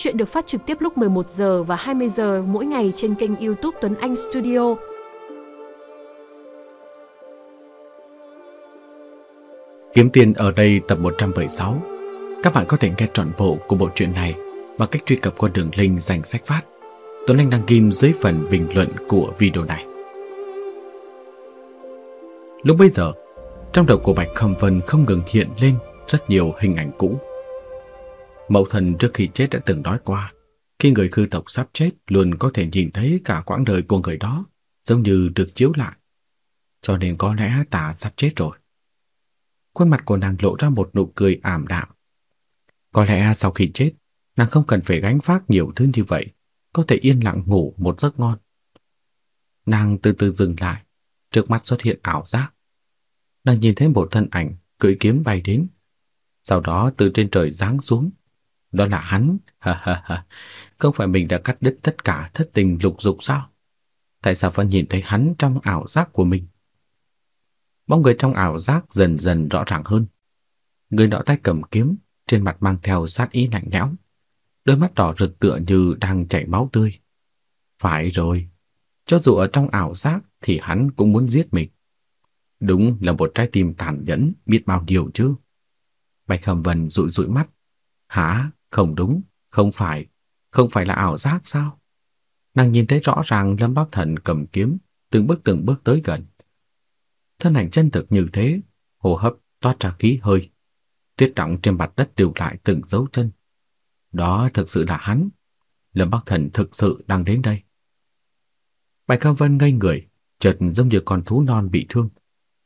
Chuyện được phát trực tiếp lúc 11 giờ và 20 giờ mỗi ngày trên kênh YouTube Tuấn Anh Studio. Kiếm tiền ở đây tập 176. Các bạn có thể nghe trọn bộ của bộ truyện này bằng cách truy cập qua đường link dành sách phát. Tuấn Anh đăng ghim dưới phần bình luận của video này. Lúc bây giờ, trong đầu của Bạch Khâm Vân không ngừng hiện lên rất nhiều hình ảnh cũ mậu thần trước khi chết đã từng nói qua, khi người khư tộc sắp chết luôn có thể nhìn thấy cả quãng đời của người đó, giống như được chiếu lại. Cho nên có lẽ ta sắp chết rồi. Khuôn mặt của nàng lộ ra một nụ cười ảm đạm. Có lẽ sau khi chết, nàng không cần phải gánh vác nhiều thứ như vậy, có thể yên lặng ngủ một giấc ngon. Nàng từ từ dừng lại, trước mắt xuất hiện ảo giác. Nàng nhìn thấy một thân ảnh cưỡi kiếm bay đến, sau đó từ trên trời giáng xuống. Đó là hắn, ha ha ha. Không phải mình đã cắt đứt tất cả thất tình lục dục sao? Tại sao vẫn nhìn thấy hắn trong ảo giác của mình? Bóng người trong ảo giác dần dần rõ ràng hơn. Người nọ tay cầm kiếm, trên mặt mang theo sát ý lạnh lẽo. Đôi mắt đỏ rực tựa như đang chảy máu tươi. Phải rồi, cho dù ở trong ảo giác thì hắn cũng muốn giết mình. Đúng là một trái tim tàn nhẫn biết bao điều chứ. Bạch Hầm Vân dụi dụi mắt. Hả? Không đúng, không phải, không phải là ảo giác sao? Nàng nhìn thấy rõ ràng Lâm Bắc Thần cầm kiếm, từng bước từng bước tới gần. Thân ảnh chân thực như thế, hô hấp toát ra khí hơi. Tuyết đọng trên mặt đất đều lại từng dấu chân. Đó thực sự là hắn. Lâm Bắc Thần thực sự đang đến đây. Bạch Cao Vân ngây người, chợt giống như con thú non bị thương.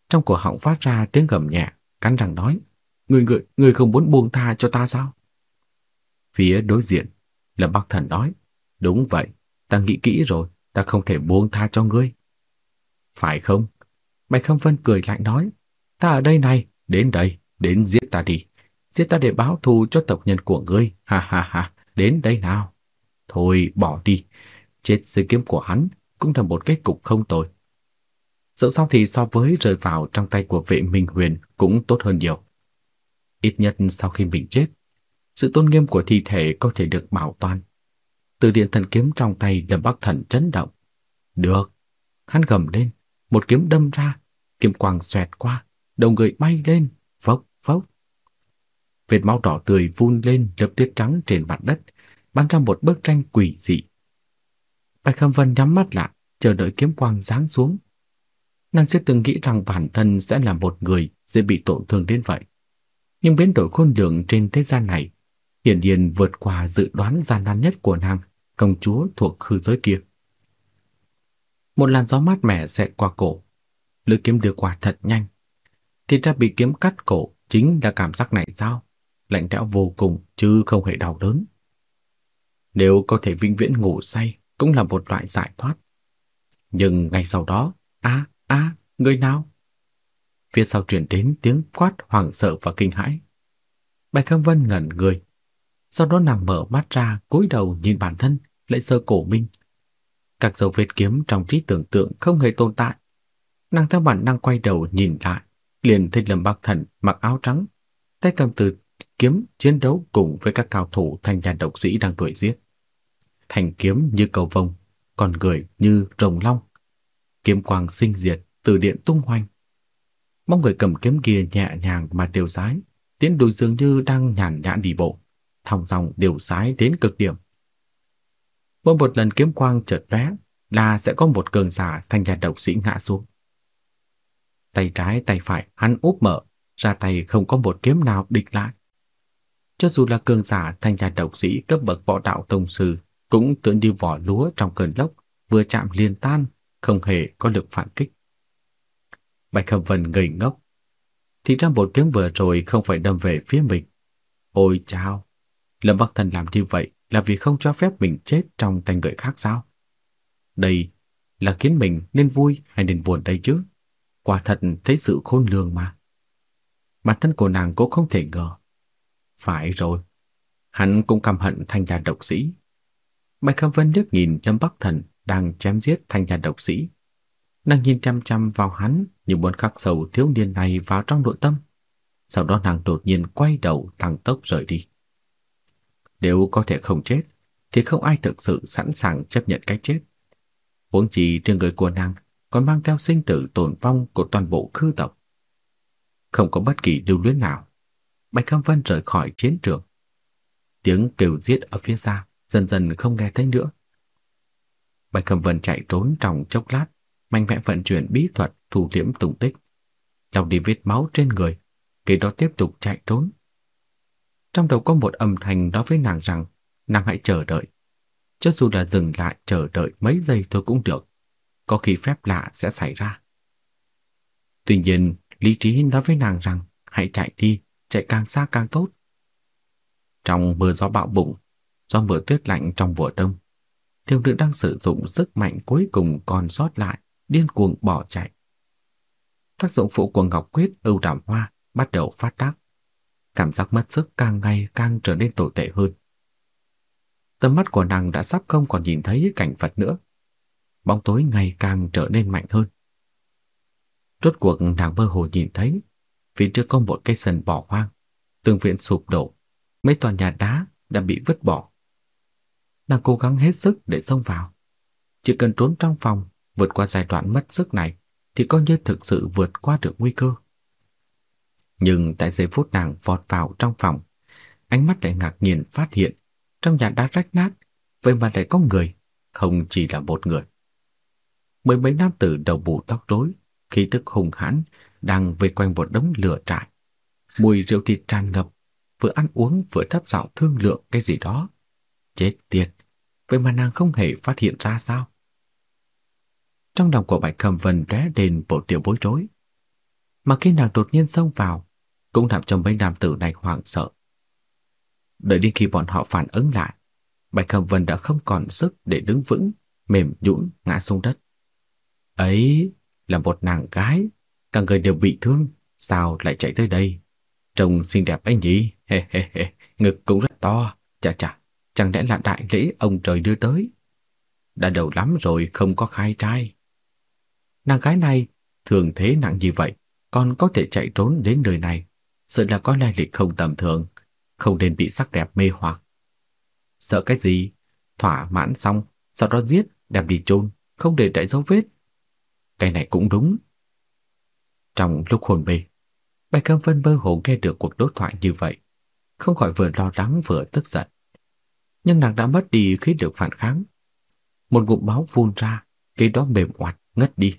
Trong cổ họng phát ra tiếng gầm nhẹ, cắn răng nói: "Người người, người không muốn buông tha cho ta sao?" Phía đối diện, Lâm Bắc Thần nói: "Đúng vậy, ta nghĩ kỹ rồi, ta không thể buông tha cho ngươi." "Phải không?" Bạch Khâm Vân cười lạnh nói: "Ta ở đây này, đến đây, đến giết ta đi." giết ta để báo thù cho tộc nhân của ngươi, ha ha ha, đến đây nào. Thôi bỏ đi, chết dưới kiếm của hắn cũng là một kết cục không tồi. Dẫu sao thì so với rơi vào trong tay của vệ Minh Huyền cũng tốt hơn nhiều. Ít nhất sau khi mình chết, sự tôn nghiêm của thi thể có thể được bảo toàn. Từ điện thần kiếm trong tay Lâm Bắc Thần chấn động. Được, hắn gầm lên, một kiếm đâm ra, kiếm quang xoẹt qua, đầu người bay lên, phốc phốc. Vệt máu đỏ tươi vun lên lớp tuyết trắng trên mặt đất, bắn ra một bức tranh quỷ dị. Bạch Khâm Vân nhắm mắt lại, chờ đợi kiếm quang giáng xuống. Nàng chưa từng nghĩ rằng bản thân sẽ là một người dễ bị tổn thương đến vậy. Nhưng biến đổi khôn lường trên thế gian này hiển nhiên vượt qua dự đoán gian nan nhất của nàng, công chúa thuộc khư giới kia. Một làn gió mát mẻ xẹt qua cổ, lưỡi kiếm đưa qua thật nhanh. Thì ra bị kiếm cắt cổ chính là cảm giác này sao? lạnh lẽo vô cùng chứ không hề đau đớn. Nếu có thể vĩnh viễn ngủ say cũng là một loại giải thoát. Nhưng ngay sau đó, a a, người nào? Phía sau truyền đến tiếng quát hoảng sợ và kinh hãi. Bạch Khâm Vân ngẩn người, sau đó nàng mở mắt ra, cúi đầu nhìn bản thân, lại sơ cổ mình. Các dấu vết kiếm trong trí tưởng tượng không hề tồn tại. Nàng theo bản năng quay đầu nhìn lại, liền thấy Lâm Bắc Thần mặc áo trắng, tay cầm từ kiếm chiến đấu cùng với các cao thủ thanh nhà độc sĩ đang đuổi giết. Thành kiếm như cầu vồng, còn người như rồng long. Kiếm quang sinh diệt, từ điện tung hoành. Mong người cầm kiếm kia nhẹ nhàng mà tiêu sái, tiến đùi dường như đang nhàn nhã đi bộ, thong dòng điều sái đến cực điểm. Mỗi một lần kiếm quang chợt lóe, là sẽ có một cường giả thanh nhà độc sĩ ngã xuống. Tay trái tay phải hắn úp mở, ra tay không có một kiếm nào địch lại. Cho dù là cường giả thanh gia độc sĩ cấp bậc võ đạo tông sư, cũng tựa như vỏ lúa trong cơn lốc, vừa chạm liền tan, không hề có lực phản kích. Bạch Khâm Vân ngây ngốc. Thì ra một kiếm vừa rồi không phải đâm về phía mình. Ôi chao! Lâm Bắc Thần làm như vậy là vì không cho phép mình chết trong tay người khác sao? Đây là khiến mình nên vui hay nên buồn đây chứ? Quả thật thấy sự khôn lường mà. Bản thân của nàng cũng không thể ngờ phải rồi, hắn cũng căm hận thanh gia độc sĩ. Bạch Khâm Vân liếc nhìn Lâm Bắc Thần đang chém giết thanh gia độc sĩ. Nàng nhìn chăm chăm vào hắn như muốn khắc sâu thiếu niên này vào trong nội tâm. Sau đó nàng đột nhiên quay đầu tăng tốc rời đi. Nếu có thể không chết, thì không ai thực sự sẵn sàng chấp nhận cái chết. Huống chi trên người của nàng còn mang theo sinh tử tồn vong của toàn bộ khư tộc. Không có bất kỳ lưu luyến nào. Bạch Cam Vân rời khỏi chiến trường. Tiếng kêu giết ở phía xa dần dần không nghe thấy nữa. Bạch Cam Vân chạy trốn trong chốc lát, mạnh mẽ vận chuyển bí thuật thu liễm tung tích, Lòng đi vết máu trên người, kế đó tiếp tục chạy trốn. Trong đầu có một âm thanh nói với nàng rằng nàng hãy chờ đợi. Cho dù là dừng lại chờ đợi mấy giây thôi cũng được, có khi phép lạ sẽ xảy ra. Tuy nhiên, lý trí nói với nàng rằng hãy chạy đi, chạy càng xa càng tốt. Trong mưa gió bão bụng, do mưa tuyết lạnh trong mùa đông, thiếu nữ đang sử dụng sức mạnh cuối cùng còn sót lại, điên cuồng bỏ chạy. Tác dụng phụ của Ngọc Quyết ưu đảm hoa bắt đầu phát tác. Cảm giác mất sức càng ngày càng trở nên tồi tệ hơn. Tầm mắt của nàng đã sắp không còn nhìn thấy cảnh vật nữa. Bóng tối ngày càng trở nên mạnh hơn. Rốt cuộc nàng mơ hồ nhìn thấy phía trước có một cây sân bỏ hoang, tường viện sụp đổ, mấy tòa nhà đá đã bị vứt bỏ. Nàng cố gắng hết sức để xông vào. Chỉ cần trốn trong phòng, vượt qua giai đoạn mất sức này thì coi như thực sự vượt qua được nguy cơ. Nhưng tại giây phút nàng vọt vào trong phòng, ánh mắt lại ngạc nhiên phát hiện trong nhà đã rách nát, vậy mà lại có người, không chỉ là một người. Mười mấy nam tử đầu bù tóc rối, khí tức hùng hãn, đang vây quanh một đống lửa trại. Mùi rượu thịt tràn ngập, vừa ăn uống vừa thấp giọng thương lượng cái gì đó. Chết tiệt, vậy mà nàng không hề phát hiện ra sao? Trong lòng của Bạch cầm Vân lóe lên bộ tiểu bối rối. Mà khi nàng đột nhiên xông vào, cũng làm cho mấy nam tử này hoảng sợ. Đợi đến khi bọn họ phản ứng lại, Bạch Khâm Vân đã không còn sức để đứng vững, mềm nhũn ngã xuống đất. Ấy là một nàng gái, cả người đều bị thương, sao lại chạy tới đây? Trông xinh đẹp ấy nhỉ? He he he, ngực cũng rất to, chà chà, chẳng lẽ là đại lễ ông trời đưa tới? Đã đầu lắm rồi không có khai trai. Nàng gái này thường thế nặng như vậy, còn có thể chạy trốn đến nơi này, sợ là có lai lịch không tầm thường, không nên bị sắc đẹp mê hoặc. Sợ cái gì? Thỏa mãn xong, sau đó giết, đem đi chôn, không để lại dấu vết. Cái này cũng đúng. Trong lúc hồn mê, Bạch Cam Vân mơ hồ nghe được cuộc đối thoại như vậy, không khỏi vừa lo lắng vừa tức giận. Nhưng nàng đã mất đi khí lực phản kháng. Một ngụm máu phun ra, cái đó mềm oặt ngất đi.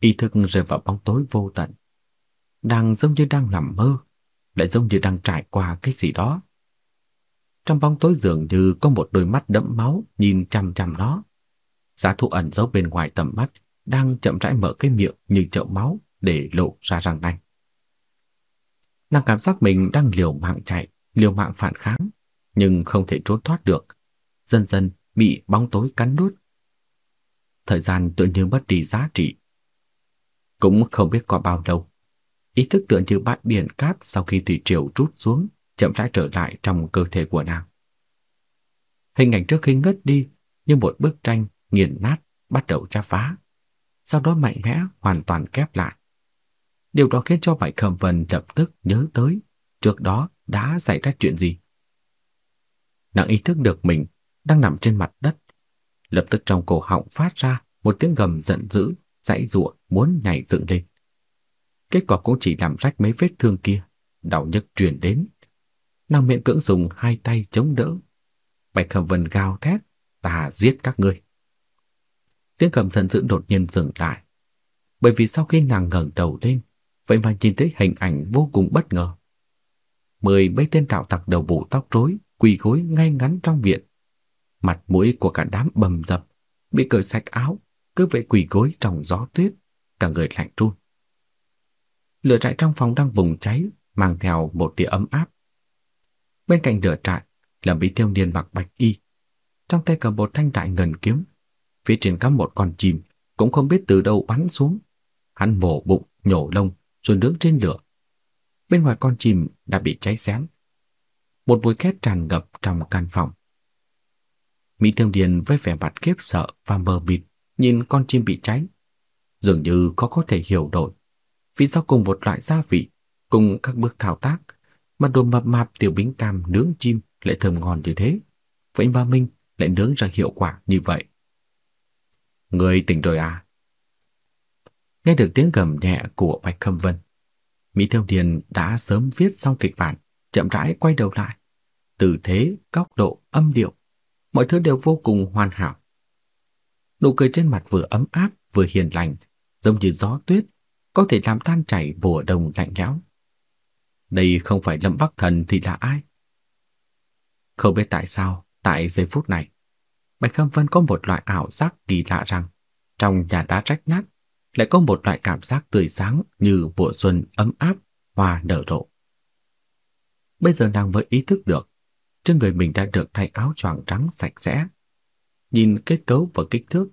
Ý thức rơi vào bóng tối vô tận. Đang giống như đang nằm mơ, lại giống như đang trải qua cái gì đó. Trong bóng tối dường như có một đôi mắt đẫm máu nhìn chằm chằm nó. Giá thụ ẩn giấu bên ngoài tầm mắt đang chậm rãi mở cái miệng như chậu máu để lộ ra răng nanh. Nàng cảm giác mình đang liều mạng chạy, liều mạng phản kháng, nhưng không thể trốn thoát được. Dần dần bị bóng tối cắn nuốt. Thời gian tự như mất đi giá trị. Cũng không biết qua bao lâu, ý thức tựa như bãi biển cát sau khi thủy triều rút xuống, chậm rãi trở lại trong cơ thể của nàng. Hình ảnh trước khi ngất đi như một bức tranh nghiền nát bắt đầu tra phá, sau đó mạnh mẽ hoàn toàn kép lại. Điều đó khiến cho Bạch Khẩm Vân lập tức nhớ tới trước đó đã xảy ra chuyện gì. Nàng ý thức được mình đang nằm trên mặt đất, lập tức trong cổ họng phát ra một tiếng gầm giận dữ, dãy giụa muốn nhảy dựng lên. Kết quả cũng chỉ làm rách mấy vết thương kia, đau nhức truyền đến. Nàng miệng cưỡng dùng hai tay chống đỡ. Bạch Khâm Vân gào thét, ta giết các ngươi. Tiếng cầm giận dữ đột nhiên dừng lại, bởi vì sau khi nàng ngẩng đầu lên, vậy mà nhìn thấy hình ảnh vô cùng bất ngờ. Mười mấy tên đạo tặc đầu bụ tóc rối, quỳ gối ngay ngắn trong viện. Mặt mũi của cả đám bầm dập, bị cởi sạch áo, cứ vậy quỳ gối trong gió tuyết, cả người lạnh run. Lửa trại trong phòng đang bùng cháy, mang theo một tia ấm áp. Bên cạnh lửa trại là bị thiêu niên mặc bạch y, trong tay cầm một thanh đại ngân kiếm, phía trên cắm một con chim, cũng không biết từ đâu bắn xuống. Hắn mổ bụng, nhổ lông, rồi nướng trên lửa. Bên ngoài con chim đã bị cháy xém. Một mùi khét tràn ngập trong căn phòng. Mỹ Thương Điền với vẻ mặt khiếp sợ và mờ mịt nhìn con chim bị cháy, dường như có có thể hiểu đổi vì sao cùng một loại gia vị, cùng các bước thao tác mà đồ mập mạp tiểu bính cam nướng chim lại thơm ngon như thế. Vậy mà Minh lại nướng ra hiệu quả như vậy. Người tỉnh rồi à? Nghe được tiếng gầm nhẹ của Bạch Khâm Vân, Mỹ Thiêu Điền đã sớm viết xong kịch bản, chậm rãi quay đầu lại. Từ thế, góc độ, âm điệu, mọi thứ đều vô cùng hoàn hảo. Nụ cười trên mặt vừa ấm áp vừa hiền lành, giống như gió tuyết, có thể làm tan chảy vùa đồng lạnh lẽo. Đây không phải Lâm Bắc Thần thì là ai? Không biết tại sao, tại giây phút này, Bạch Khâm Vân có một loại ảo giác kỳ lạ rằng trong nhà đá rách nát lại có một loại cảm giác tươi sáng như mùa xuân ấm áp, hoa nở rộ. Bây giờ nàng mới ý thức được, trên người mình đã được thay áo choàng trắng sạch sẽ. Nhìn kết cấu và kích thước,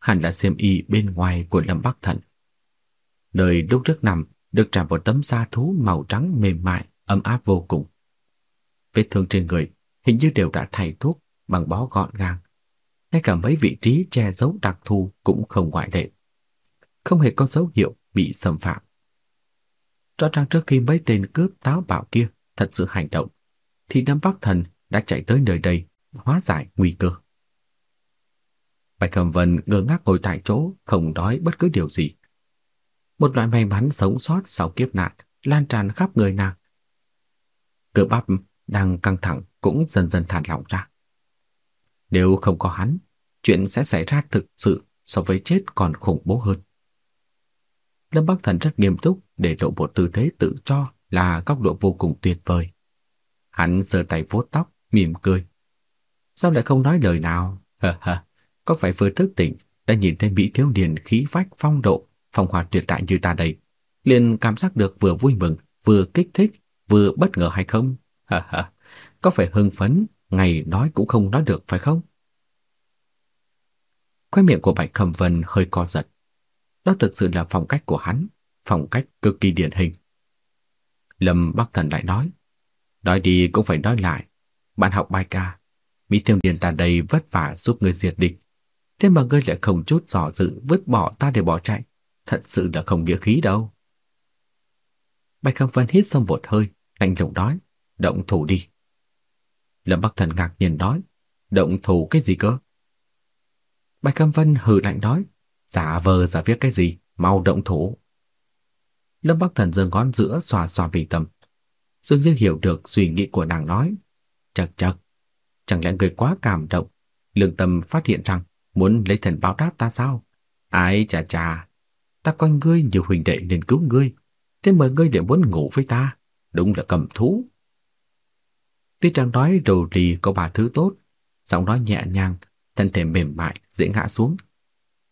hẳn là xiêm y bên ngoài của Lâm Bắc Thần. Nơi lúc trước nằm được trải một tấm da thú màu trắng mềm mại, ấm áp vô cùng. Vết thương trên người hình như đều đã thay thuốc bằng bó gọn gàng. Ngay cả mấy vị trí che giấu đặc thù cũng không ngoại lệ. Không hề có dấu hiệu bị xâm phạm. Rõ ràng trước khi mấy tên cướp táo bạo kia thật sự hành động, thì Nam Bắc Thần đã chạy tới nơi đây hóa giải nguy cơ. Bạch Cẩm Vân ngơ ngác ngồi tại chỗ, không nói bất cứ điều gì. Một loại may mắn sống sót sau kiếp nạn lan tràn khắp người nàng. Cơ bắp đang căng thẳng cũng dần dần thản lỏng ra. Nếu không có hắn, chuyện sẽ xảy ra thực sự so với chết còn khủng bố hơn. Lâm Bắc Thần rất nghiêm túc để lộ một tư thế tự cho là góc độ vô cùng tuyệt vời. Hắn giơ tay vuốt tóc, mỉm cười. Sao lại không nói lời nào? Hờ hờ, có phải vừa thức tỉnh đã nhìn thấy Mỹ thiếu niên khí phách phong độ, phong hòa tuyệt đại như ta đây, liền cảm giác được vừa vui mừng, vừa kích thích, vừa bất ngờ hay không? ha ha có phải hưng phấn, ngày nói cũng không nói được phải không? Khoe miệng của Bạch Khẩm Vân hơi co giật. Đó thực sự là phong cách của hắn, phong cách cực kỳ điển hình. Lâm Bắc Thần lại nói, nói đi cũng phải nói lại, bạn học bài ca, Mỹ Thiêm Điền ta đây vất vả giúp người diệt địch, thế mà ngươi lại không chút dò dự vứt bỏ ta để bỏ chạy, thật sự là không nghĩa khí đâu. Bạch Khâm Vân hít xong một hơi, lạnh giọng nói, động thủ đi. Lâm Bắc Thần ngạc nhiên nói, động thủ cái gì cơ? Bạch Khâm Vân hừ lạnh nói, giả vờ giả viết cái gì, mau động thủ. Lâm Bắc Thần dừng ngón giữa xòa xòa vì tâm, dường như hiểu được suy nghĩ của nàng nói. Chật chật, chẳng lẽ người quá cảm động, lương tâm phát hiện rằng muốn lấy thần báo đáp ta sao? Ai chà chà, ta coi ngươi nhiều huynh đệ nên cứu ngươi, thế mà ngươi lại muốn ngủ với ta, đúng là cầm thú. Tuy rằng nói đầu lì có ba thứ tốt, giọng nói nhẹ nhàng, thân thể mềm mại, dễ ngã xuống.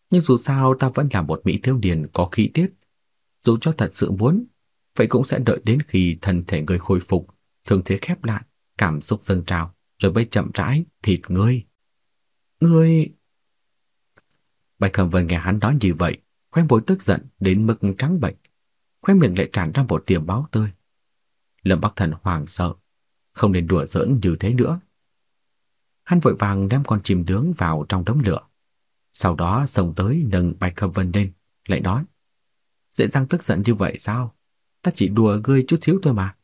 Nhưng dù sao ta vẫn là một mỹ thiếu niên có khí tiết. Dù cho thật sự muốn, vậy cũng sẽ đợi đến khi thân thể người khôi phục, thương thế khép lại, cảm xúc dâng trào, rồi mới chậm rãi thịt ngươi. Ngươi... Bạch Khẩm Vân nghe hắn nói như vậy, khóe môi tức giận đến mức trắng bệch, khóe miệng lại tràn ra một tia máu tươi. Lâm Bắc Thần hoảng sợ, không nên đùa giỡn như thế nữa. Hắn vội vàng đem con chim nướng vào trong đống lửa. Sau đó xông tới nâng Bạch Khâm Vân lên, lại nói: "Dễ dàng tức giận như vậy sao? Ta chỉ đùa ngươi chút xíu thôi mà."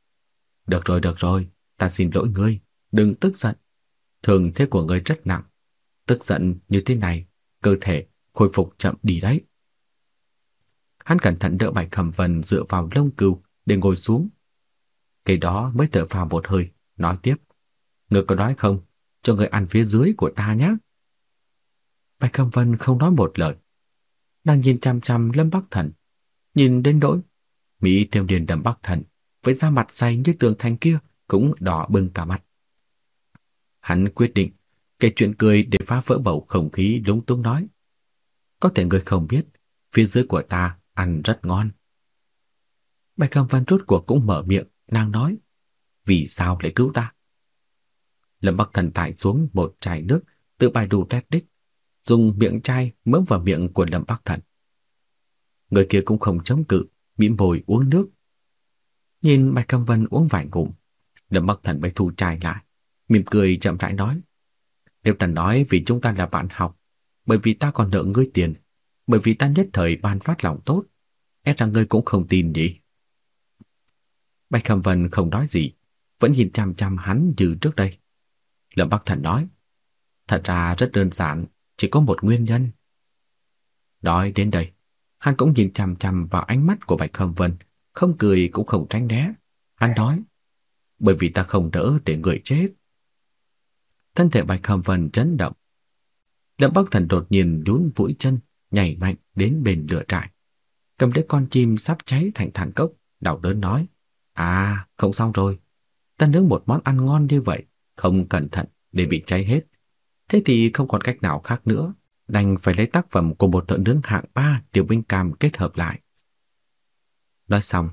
"Được rồi, được rồi, ta xin lỗi ngươi, đừng tức giận. Thường thế của ngươi rất nặng, tức giận như thế này, cơ thể khôi phục chậm đi đấy." Hắn cẩn thận đỡ Bạch Hầm Vân dựa vào lông cừu để ngồi xuống. Cái đó mới thở phào một hơi, nói tiếp: "Ngươi có nói không? Cho ngươi ăn phía dưới của ta nhé." Bạch Hầm Vân không nói một lời. Đang nhìn chăm chăm Lâm Bắc Thần, nhìn đến nỗi Mỹ Tiêu Điền đầm Bắc Thần với da mặt dày như tường thành kia cũng đỏ bừng cả mặt. Hắn quyết định kể chuyện cười để phá vỡ bầu không khí lúng túng nói. Có thể người không biết, phía dưới của ta ăn rất ngon. Bạch Cam Văn rốt cuộc cũng mở miệng, nàng nói, vì sao lại cứu ta? Lâm Bắc Thần tải xuống một chai nước từ bài đủ tét đích, dùng miệng chai mớm vào miệng của Lâm Bắc Thần. Người kia cũng không chống cự, mỉm môi uống nước. Nhìn Bạch Cam Vân uống vài ngụm, Lâm Bắc Thần mới thu chai lại, mỉm cười chậm rãi nói: "Nếu ta nói vì chúng ta là bạn học, bởi vì ta còn nợ ngươi tiền, bởi vì ta nhất thời ban phát lòng tốt, e rằng ngươi cũng không tin nhỉ?" Bạch Cam Vân không nói gì, vẫn nhìn chăm chăm hắn như trước đây. Lâm Bắc Thần nói, thật ra rất đơn giản, chỉ có một nguyên nhân. Nói đến đây, hắn cũng nhìn chằm chằm vào ánh mắt của Bạch Khâm Vân, không cười cũng không tránh né. Hắn nói, bởi vì ta không đỡ để người chết. Thân thể Bạch Khâm Vân chấn động. Lâm Bắc Thần đột nhiên nhún mũi chân, nhảy mạnh đến bên lửa trại. Cầm lấy con chim sắp cháy thành than cốc, đau đớn nói, À, không xong rồi. Ta nướng một món ăn ngon như vậy, không cẩn thận để bị cháy hết. Thế thì không còn cách nào khác nữa, đành phải lấy tác phẩm của một thợ nướng hạng ba tiểu binh cam kết hợp lại. Nói xong,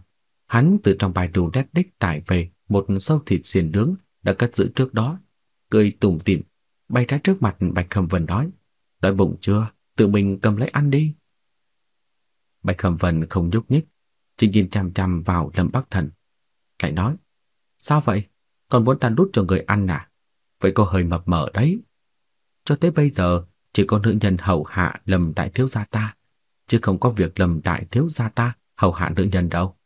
hắn từ trong bài đồ đét đích tải về một sâu thịt xiên nướng đã cất giữ trước đó, cười tủm tỉm, bay ra trước mặt Bạch Khâm Vân nói, đói bụng chưa, tự mình cầm lấy ăn đi. Bạch Khẩm Vân không nhúc nhích, chỉ nhìn chằm chằm vào Lâm Bắc Thần, lại nói, sao vậy, còn muốn ta đút cho người ăn à? Vậy cô hơi mập mờ đấy. Cho tới bây giờ, chỉ có nữ nhân hầu hạ Lâm Đại Thiếu Gia ta, chứ không có việc Lâm Đại Thiếu Gia ta hầu hạ nữ nhân đâu.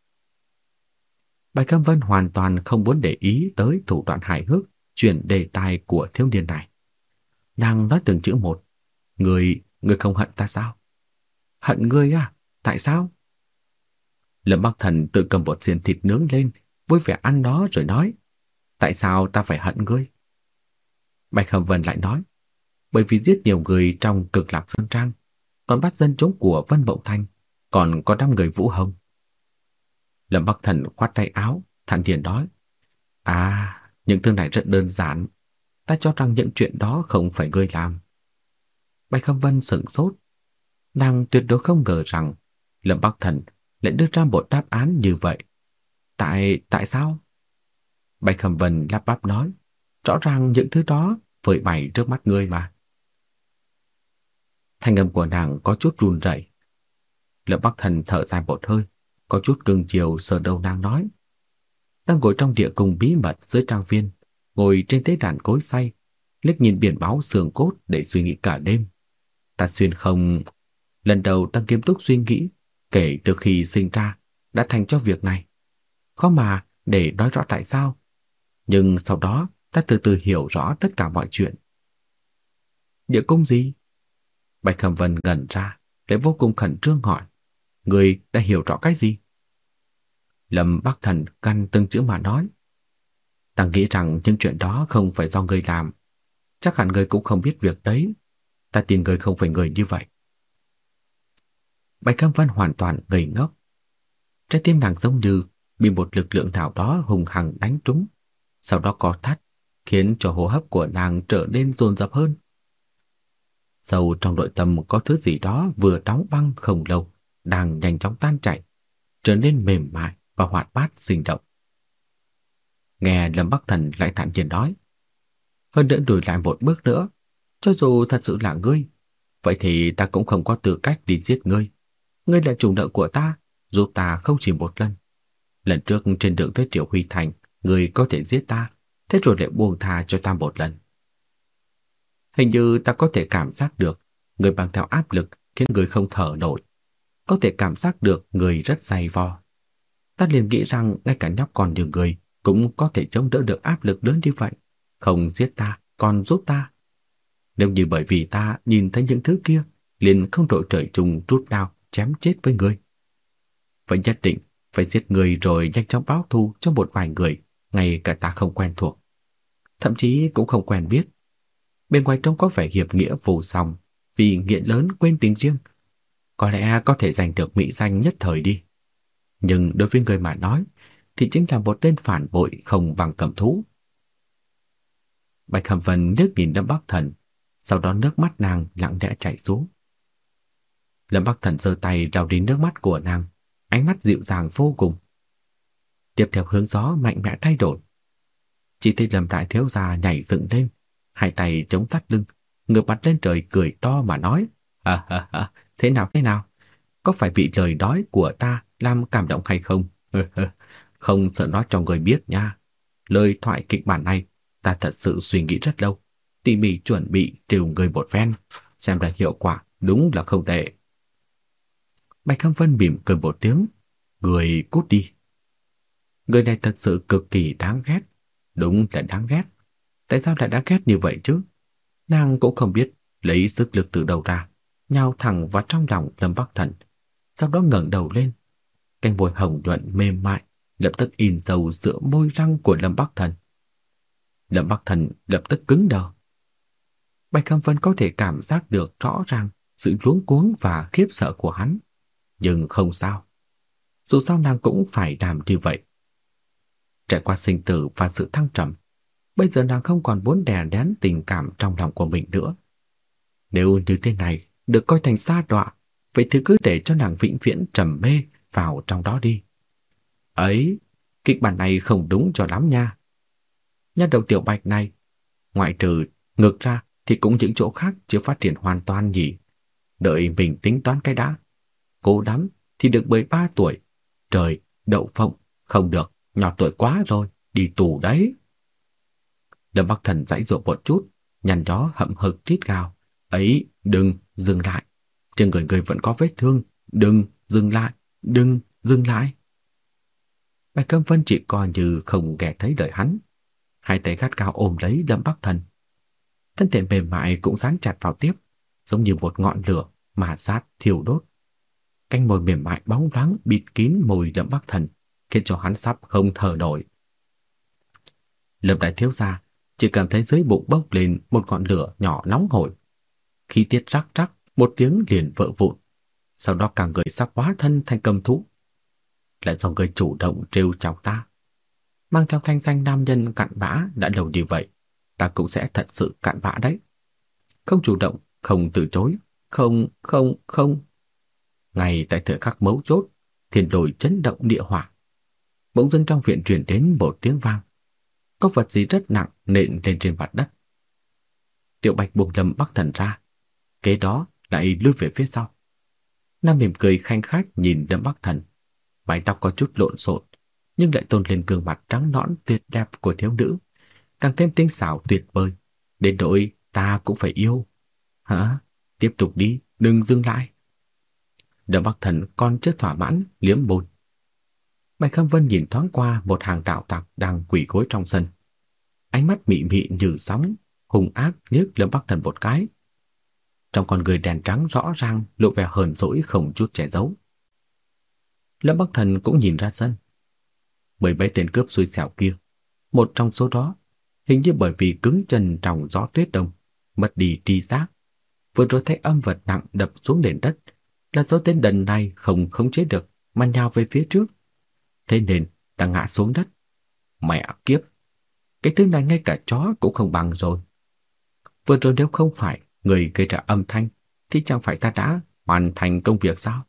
Bạch Cam Vân hoàn toàn không muốn để ý tới thủ đoạn hài hước chuyển đề tài của thiếu niên này. Nàng nói từng chữ một. Người, người không hận ta sao? Hận ngươi à? Tại sao? Lâm Bắc Thần tự cầm một xiên thịt nướng lên, vui vẻ ăn nó rồi nói. Tại sao ta phải hận ngươi? Bạch Hầm Vân lại nói. Bởi vì giết nhiều người trong cực lạc Sơn Trang, còn bắt dân chúng của Vân Bậu Thanh, còn có năm người Vũ Hồng. Lâm Bắc Thần khoát tay áo, thản nhiên nói. À, những thứ này rất đơn giản. Ta cho rằng những chuyện đó không phải ngươi làm. Bạch Khâm Vân sững sốt. Nàng tuyệt đối không ngờ rằng Lâm Bắc Thần lại đưa ra một đáp án như vậy. Tại, tại sao? Bạch Khâm Vân lắp bắp nói. Rõ ràng những thứ đó vơi bày trước mắt ngươi mà. Thanh âm của nàng có chút run rẩy. Lâm Bắc Thần thở dài một hơi, có chút cưng chiều sờ đầu nàng nói. Ta ngồi trong địa cung bí mật dưới trang viên, ngồi trên tế đàn cối xay, liếc nhìn biển báo sườn cốt để suy nghĩ cả đêm. Ta xuyên không... Lần đầu ta nghiêm túc suy nghĩ, kể từ khi sinh ra, đã thành cho việc này. Khó mà để nói rõ tại sao. Nhưng sau đó, ta từ từ hiểu rõ tất cả mọi chuyện. Địa cung gì? Bạch Khâm Vân gần ra, lại vô cùng khẩn trương hỏi. Người đã hiểu rõ cái gì? Lâm Bắc Thần căn từng chữ mà nói. Ta nghĩ rằng những chuyện đó không phải do người làm. Chắc hẳn người cũng không biết việc đấy. Ta tin người không phải người như vậy. Bạch Cam Văn hoàn toàn ngây ngốc. Trái tim nàng giống như bị một lực lượng nào đó hùng hằng đánh trúng, sau đó co thắt, khiến cho hô hấp của nàng trở nên dồn dập hơn. Sâu trong nội tâm có thứ gì đó vừa đóng băng không lâu, đang nhanh chóng tan chảy, trở nên mềm mại và hoạt bát sinh động. Nghe Lâm Bắc Thần lại thản nhiên nói, hơn nữa lùi lại một bước nữa, cho dù thật sự là ngươi, vậy thì ta cũng không có tư cách đi giết ngươi. Ngươi là chủ nợ của ta, giúp ta không chỉ một lần. Lần trước trên đường tới Triệu Huy Thành, ngươi có thể giết ta, thế rồi lại buông tha cho ta một lần. Hình như ta có thể cảm giác được người bằng theo áp lực khiến người không thở nổi. Có thể cảm giác được người rất dày vò. Ta liền nghĩ rằng ngay cả nhóc con như người cũng có thể chống đỡ được áp lực lớn như vậy. Không giết ta, còn giúp ta. Nếu như bởi vì ta nhìn thấy những thứ kia, liền không đội trời chung rút đao chém chết với người. Vậy nhất định phải giết người rồi nhanh chóng báo thù cho một vài người, ngay cả ta không quen thuộc. Thậm chí cũng không quen biết. Bên ngoài trông có vẻ hiệp nghĩa phù song, vì nghiện lớn quên tiếng riêng. Có lẽ có thể giành được mỹ danh nhất thời đi. Nhưng đối với người mà nói, thì chính là một tên phản bội không bằng cầm thú. Bạch hàm Vân nước nhìn Lâm Bắc Thần, sau đó nước mắt nàng lặng lẽ chảy xuống. Lâm Bắc Thần giơ tay rào đến nước mắt của nàng, ánh mắt dịu dàng vô cùng. Tiếp theo hướng gió mạnh mẽ thay đổi. Chỉ thấy Lâm Đại Thiếu Gia nhảy dựng lên, hai tay chống tắt lưng, ngược mặt lên trời cười to mà nói, à, à, à, thế nào thế nào? Có phải bị lời nói của ta làm cảm động hay không? không sợ nói cho người biết nha. Lời thoại kịch bản này ta thật sự suy nghĩ rất lâu, tỉ mỉ chuẩn bị trêu người một ven, xem ra hiệu quả đúng là không tệ. Bạch Khâm Vân mỉm cười một tiếng, người cút đi. Người này thật sự cực kỳ đáng ghét, đúng là đáng ghét. Tại sao lại đáng ghét như vậy chứ? Nàng cũng không biết lấy sức lực từ đầu ra, nhào thẳng vào trong lòng Lâm Bắc Thần, sau đó ngẩng đầu lên. Cánh môi hồng nhuận mềm mại lập tức in dấu giữa môi răng của Lâm Bắc Thần. Lâm Bắc Thần lập tức cứng đờ. Bạch Cam Vân có thể cảm giác được rõ ràng sự luống cuống và khiếp sợ của hắn, nhưng không sao. Dù sao nàng cũng phải làm như vậy. Trải qua sinh tử và sự thăng trầm, bây giờ nàng không còn muốn đè nén tình cảm trong lòng của mình nữa. Nếu như thế này được coi thành xa đọa, vậy thì cứ để cho nàng vĩnh viễn trầm mê vào trong đó đi. Ấy, kịch bản này không đúng cho lắm nha. Nhân đầu tiểu bạch này, ngoại trừ ngược ra thì cũng những chỗ khác chưa phát triển hoàn toàn nhỉ. Đợi mình tính toán cái đã. Cố đắm thì được 13 tuổi. Trời, đậu phộng, không được, nhỏ tuổi quá rồi, đi tù đấy. Lâm Bắc Thần dãy dụa một chút, nhăn nhó hậm hực rít gào. Ấy, đừng, dừng lại. Trên người người vẫn có vết thương. Đừng, dừng lại, đừng, dừng lại. Bạch Cẩm Vân chỉ coi như không nghe thấy lời hắn. Hai tay gắt cao ôm lấy Lâm Bắc Thần. Thân thể mềm mại cũng dán chặt vào tiếp, giống như một ngọn lửa mà sát thiêu đốt. Cánh môi mềm mại bóng loáng bịt kín mùi đậm Bắc Thần, khiến cho hắn sắp không thở nổi. Lâm Đại Thiếu gia chỉ cảm thấy dưới bụng bốc lên một ngọn lửa nhỏ nóng hổi. Khí tiết rắc rắc, một tiếng liền vỡ vụn. Sau đó cả người sắp hóa thân thành cầm thú. Lại do người chủ động trêu chọc ta. Mang theo thanh danh nam nhân cặn bã đã lâu như vậy, ta cũng sẽ thật sự cạn bã đấy. Không chủ động, không từ chối, không, không, không. Ngay tại thời khắc mấu chốt, thiên đồi chấn động địa hỏa. Bỗng dưng trong viện truyền đến một tiếng vang. Có vật gì rất nặng nện lên trên mặt đất. Tiểu Bạch buông Lâm Bắc Thần ra, kế đó lại lùi về phía sau. Nam mỉm cười khanh khách nhìn Lâm Bắc Thần, mái tóc có chút lộn xộn, nhưng lại tôn lên gương mặt trắng nõn tuyệt đẹp của thiếu nữ, càng thêm tinh xảo tuyệt vời, đến nỗi ta cũng phải yêu. Hả? Tiếp tục đi, đừng dừng lại. Lâm Bắc Thần còn chưa thỏa mãn, liếm môi. Bạch Khâm Vân nhìn thoáng qua một hàng đạo tặc đang quỳ gối trong sân. Ánh mắt mị mị như sóng, hung ác liếc Lâm Bắc Thần một cái. Trong con người đèn trắng rõ ràng lộ vẻ hờn dỗi không chút che giấu. Lâm Bắc Thần cũng nhìn ra sân. Mười mấy tên cướp xui xẻo kia, một trong số đó, hình như bởi vì cứng chân trong gió tuyết đông, mất đi tri giác. Vừa rồi thấy âm vật nặng đập xuống nền đất, là do tên đần này không khống chế được mà nhào về phía trước. Thế nên đã ngã xuống đất. Mẹ kiếp, cái thứ này ngay cả chó cũng không bằng rồi. Vừa rồi nếu không phải người gây ra âm thanh thì chẳng phải ta đã hoàn thành công việc sao?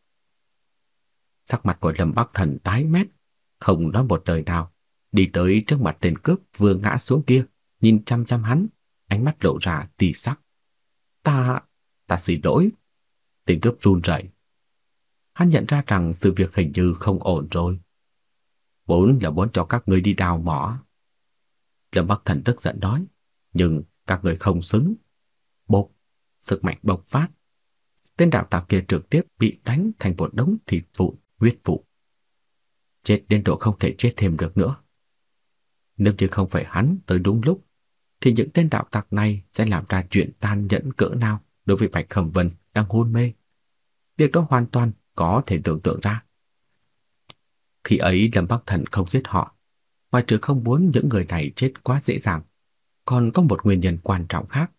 Sắc mặt của Lâm Bắc Thần tái mét, không nói một lời nào, đi tới trước mặt tên cướp vừa ngã xuống kia, nhìn chăm chăm hắn, ánh mắt lộ ra tì sắc. Ta, ta xin lỗi. Tên cướp run rẩy. Hắn nhận ra rằng sự việc hình như không ổn rồi. Vốn là muốn cho các người đi đào mỏ. Lâm Bắc Thần tức giận nói, nhưng các người không xứng. Bột, sức mạnh bộc phát. Tên đạo tặc kia trực tiếp bị đánh thành một đống thịt vụn, huyết vụ. Chết đến độ không thể chết thêm được nữa. Nếu như không phải hắn tới đúng lúc, thì những tên đạo tặc này sẽ làm ra chuyện tan nhẫn cỡ nào đối với Bạch Khẩm Vân đang hôn mê. Việc đó hoàn toàn có thể tưởng tượng ra. Khi ấy Lâm Bắc Thần không giết họ, ngoài trừ không muốn những người này chết quá dễ dàng, còn có một nguyên nhân quan trọng khác,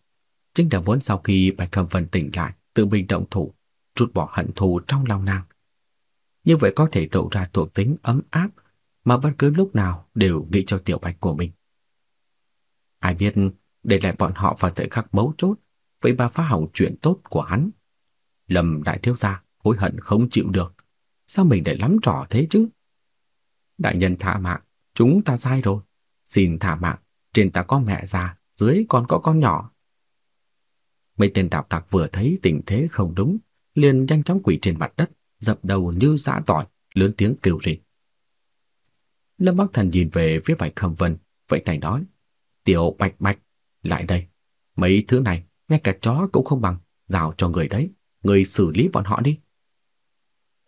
chính là muốn sau khi Bạch Khẩm Vân tỉnh lại, tự mình động thủ, trút bỏ hận thù trong lòng nàng. Như vậy có thể lộ ra thuộc tính ấm áp mà bất cứ lúc nào đều nghĩ cho tiểu Bạch của mình. Ai biết để lại bọn họ vào thời khắc mấu chốt, vậy bà phá hỏng chuyện tốt của hắn. Lâm đại thiếu gia hối hận không chịu được, sao mình lại lắm trò thế chứ? Đại nhân thả mạng, chúng ta sai rồi. Xin thả mạng, trên ta có mẹ già, dưới còn có con nhỏ. Mấy tên đạo tặc vừa thấy tình thế không đúng, liền nhanh chóng quỳ trên mặt đất, dập đầu như dã tỏi, lớn tiếng kêu rỉ. Lâm Bắc Thần nhìn về phía Bạch Khâm Vân, vậy tay nói: "Tiểu Bạch Bạch, lại đây. Mấy thứ này, ngay cả chó cũng không bằng, giao cho người đấy, người xử lý bọn họ đi."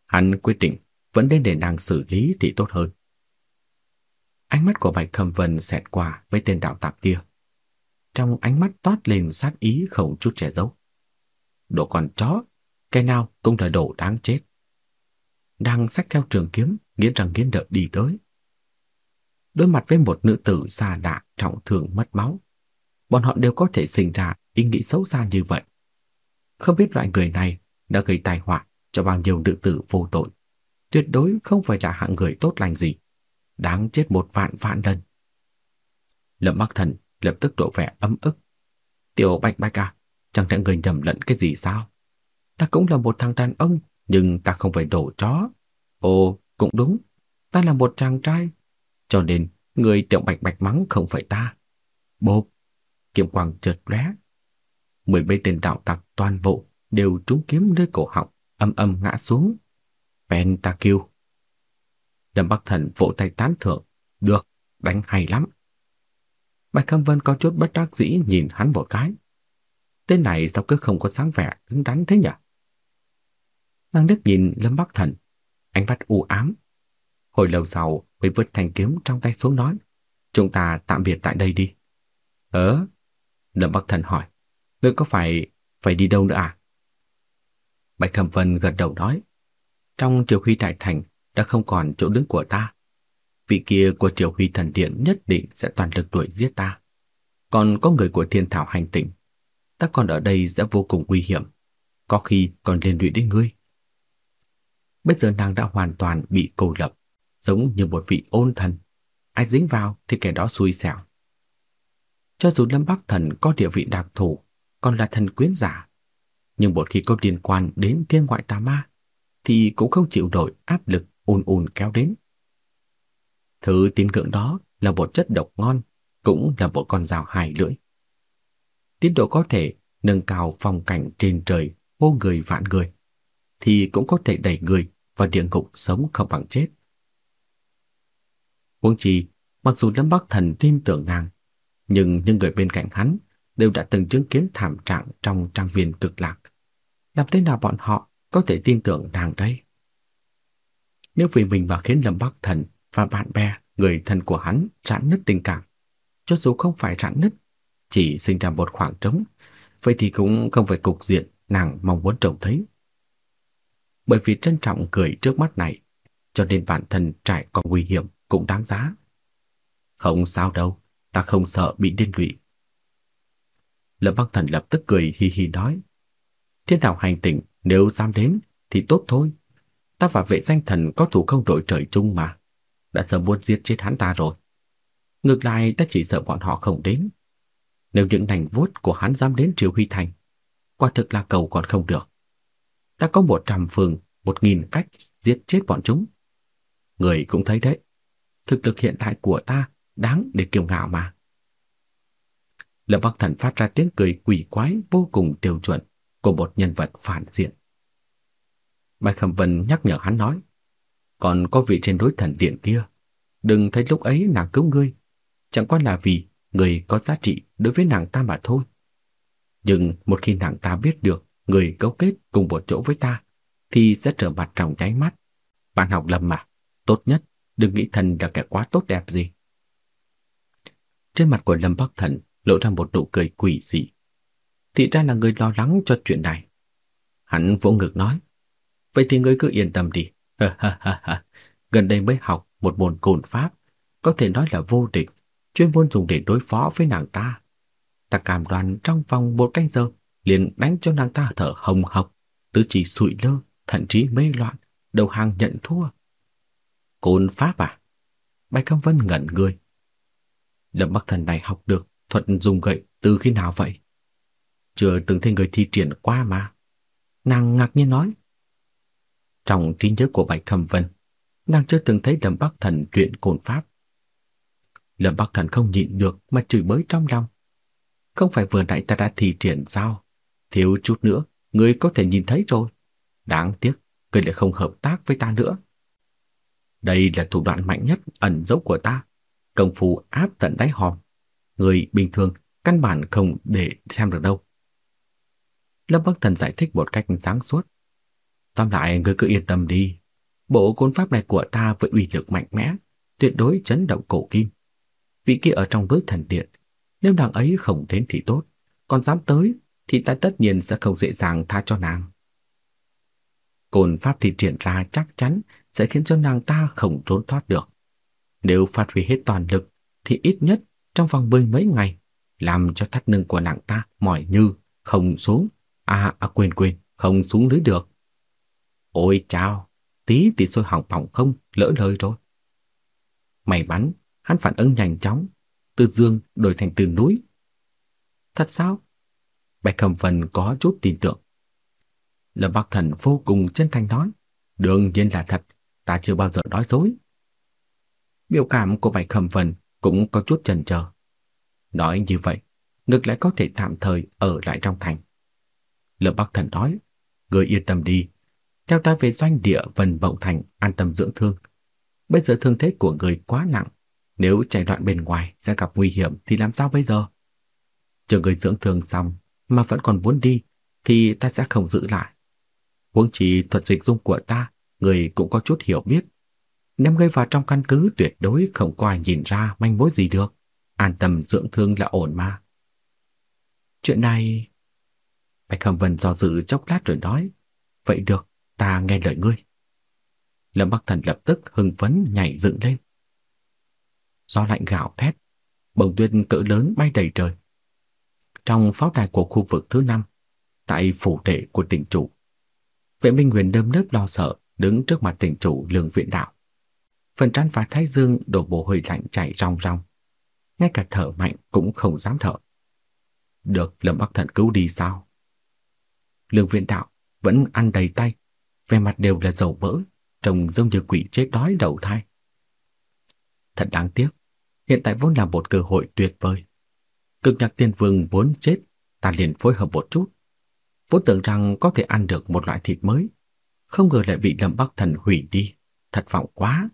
Hắn quyết định vẫn nên để nàng xử lý thì tốt hơn. Ánh mắt của Bạch Khâm Vân xẹt qua với tên đạo tạp kia. trong ánh mắt toát lên sát ý không chút che giấu. Đồ con chó, cái nào cũng là đồ đáng chết. Đang xách theo trường kiếm, nghiến răng nghiến lợi đi tới. Đối mặt với một nữ tử xa đạ trọng thương mất máu, bọn họ đều có thể sinh ra ý nghĩ xấu xa như vậy. Không biết loại người này đã gây tai họa cho bao nhiêu nữ tử vô tội. Tuyệt đối không phải là hạng người tốt lành gì. Đáng chết một vạn vạn lần. Lâm Bắc Thần lập tức lộ vẻ ấm ức. Tiểu Bạch Bạch à, chẳng lẽ người nhầm lẫn cái gì sao? Ta cũng là một thằng đàn ông, nhưng ta không phải đổ chó. Ồ, cũng đúng, ta là một chàng trai. Cho nên, người Tiểu Bạch Bạch mắng không phải ta. Bộp, kiếm quang chợt lóe. Mười mấy tên đạo tặc toàn bộ đều trúng kiếm nơi cổ họng, âm âm ngã xuống. Pentakill. Lâm Bắc Thần vỗ tay tán thưởng. Được, đánh hay lắm. Bạch Khâm Vân có chút bất đắc dĩ nhìn hắn một cái. Tên này sao cứ không có sáng vẻ đứng đắn thế nhỉ? Lăng Đức nhìn Lâm Bắc Thần, ánh mắt u ám. Hồi lâu sau mới vứt thanh kiếm trong tay xuống nói, chúng ta tạm biệt tại đây đi. Ờ? Lâm Bắc Thần hỏi, ngươi có phải phải đi đâu nữa à? Bạch thẩm Vân gật đầu nói, trong triều huy đại thành đã không còn chỗ đứng của ta. Vị kia của triều huy thần điện nhất định sẽ toàn lực đuổi giết ta. Còn có người của thiên thảo hành tinh, ta còn ở đây sẽ vô cùng nguy hiểm, có khi còn liên lụy đến ngươi. Bây giờ nàng đã hoàn toàn bị cô lập, giống như một vị ôn thần. Ai dính vào thì kẻ đó xui xẻo. Cho dù Lâm Bắc Thần có địa vị đặc thù, còn là thần quyến giả, nhưng một khi có liên quan đến thiên ngoại tà ma, thì cũng không chịu nổi áp lực ùn ùn kéo đến. Thứ tín ngưỡng đó là một chất độc ngon, cũng là một con dao hài lưỡi. Tiến độ có thể nâng cao phong cảnh trên trời hô người vạn người, thì cũng có thể đẩy người vào địa ngục sống không bằng chết. Huống chi, mặc dù Lâm Bắc Thần tin tưởng nàng, nhưng những người bên cạnh hắn đều đã từng chứng kiến thảm trạng trong trang viên cực lạc. Làm thế nào bọn họ có thể tin tưởng nàng đây? Nếu vì mình mà khiến Lâm Bắc Thần và bạn bè, người thân của hắn rạn nứt tình cảm, cho dù không phải rạn nứt, chỉ sinh ra một khoảng trống, vậy thì cũng không phải cục diện nàng mong muốn trông thấy. Bởi vì trân trọng cười trước mắt này, cho nên bản thân trải qua nguy hiểm cũng đáng giá. Không sao đâu, ta không sợ bị điên lụy. Lâm Bắc Thần lập tức cười hi hi nói, thiên đạo hành tỉnh nếu dám đến thì tốt thôi. Ta và vệ danh thần có thủ không đội trời chung mà. Đã sớm muốn giết chết hắn ta rồi. Ngược lại ta chỉ sợ bọn họ không đến. Nếu những nành vuốt của hắn dám đến Triều Huy Thành, quả thực là cầu còn không được. Ta có một trăm phường, một nghìn cách giết chết bọn chúng. Người cũng thấy đấy, thực lực hiện tại của ta đáng để kiêu ngạo mà. Lâm Bắc Thần phát ra tiếng cười quỷ quái vô cùng tiêu chuẩn của một nhân vật phản diện. Bạch Khẩm Vân nhắc nhở hắn nói, còn có vị trên đối thần điện kia, đừng thấy lúc ấy nàng cứu ngươi, chẳng qua là vì người có giá trị đối với nàng ta mà thôi. Nhưng một khi nàng ta biết được người cấu kết cùng một chỗ với ta, thì sẽ trở mặt trong nháy mắt. Bạn học lầm mà, tốt nhất đừng nghĩ thần là kẻ quá tốt đẹp gì. Trên mặt của Lâm Bắc Thần lộ ra một nụ cười quỷ dị. Thì ra là người lo lắng cho chuyện này. Hắn vỗ ngực nói, vậy thì ngươi cứ yên tâm đi. Gần đây mới học một môn cồn pháp, có thể nói là vô địch, chuyên môn dùng để đối phó với nàng ta. Ta cảm đoan trong vòng một canh giờ liền đánh cho nàng ta thở hồng hộc, tứ chỉ sụi lơ, thậm chí mê loạn, đầu hàng nhận thua. Côn pháp à? Bạch Cam Vân ngẩn người. Lâm Bắc Thần này học được thuật dùng gậy từ khi nào vậy? Chưa từng thấy người thi triển qua mà. Nàng ngạc nhiên nói. Trong trí nhớ của Bạch Cam Vân, nàng chưa từng thấy Lâm Bắc Thần luyện côn pháp. Lâm Bắc Thần không nhịn được mà chửi bới trong lòng. Không phải vừa nãy ta đã thi triển sao? Thiếu chút nữa, ngươi có thể nhìn thấy rồi. Đáng tiếc, ngươi lại không hợp tác với ta nữa. Đây là thủ đoạn mạnh nhất ẩn giấu của ta. Công phu áp tận đáy hòm. Người bình thường căn bản không để xem được đâu. Lâm Bắc Thần giải thích một cách sáng suốt. Tóm lại, người cứ yên tâm đi. Bộ côn pháp này của ta với uy lực mạnh mẽ, tuyệt đối chấn động cổ kim. Vị kia ở trong đối thần điện, Nếu nàng ấy không đến thì tốt, còn dám tới thì ta tất nhiên sẽ không dễ dàng tha cho nàng. Cồn pháp thì triển ra chắc chắn sẽ khiến cho nàng ta không trốn thoát được. Nếu phát huy hết toàn lực thì ít nhất trong vòng mười mấy ngày làm cho thắt lưng của nàng ta mỏi như không xuống. À, à quên quên, không xuống lưới được. Ôi chao, tí thì sôi hỏng bỏng không, lỡ lời rồi. May mắn, hắn phản ứng nhanh chóng, từ dương đổi thành từ núi. Thật sao? Bạch cầm Vân có chút tin tưởng. Lâm Bắc Thần vô cùng chân thành nói, đương nhiên là thật, ta chưa bao giờ nói dối. Biểu cảm của Bạch Khâm Vân cũng có chút chần chờ. Nói như vậy, ngược lại có thể tạm thời ở lại trong thành. Lâm Bắc Thần nói, người yên tâm đi, theo ta về doanh địa Vân Bộng Thành an tâm dưỡng thương. Bây giờ thương thế của người quá nặng, nếu chạy đoạn bên ngoài sẽ gặp nguy hiểm thì làm sao bây giờ? Chờ người dưỡng thương xong mà vẫn còn muốn đi thì ta sẽ không giữ lại. Huống chỉ thuật dịch dung của ta, người cũng có chút hiểu biết. Ném ngươi vào trong căn cứ tuyệt đối không có ai nhìn ra manh mối gì được. An tâm dưỡng thương là ổn mà. Chuyện này... Bạch Hầm Vân do dự chốc lát rồi nói. Vậy được, ta nghe lời ngươi. Lâm Bắc Thần lập tức hưng phấn nhảy dựng lên. Gió lạnh gạo thét, bông tuyết cỡ lớn bay đầy trời. Trong pháo đài của khu vực thứ năm, tại phủ đệ của tỉnh chủ, Vệ Minh Huyền đơm nớp lo sợ đứng trước mặt tỉnh chủ lương viện đạo. Phần trán và thái dương đổ mồ hôi lạnh chảy ròng ròng. Ngay cả thở mạnh cũng không dám thở. Được Lâm Bắc Thần cứu đi sao? Lương viện đạo vẫn ăn đầy tay, vẻ mặt đều là dầu mỡ, trông giống như quỷ chết đói đầu thai. Thật đáng tiếc, hiện tại vốn là một cơ hội tuyệt vời. Cực nhạc tiên vương vốn chết, ta liền phối hợp một chút. Vốn tưởng rằng có thể ăn được một loại thịt mới, không ngờ lại bị Lâm Bắc Thần hủy đi, thật vọng quá.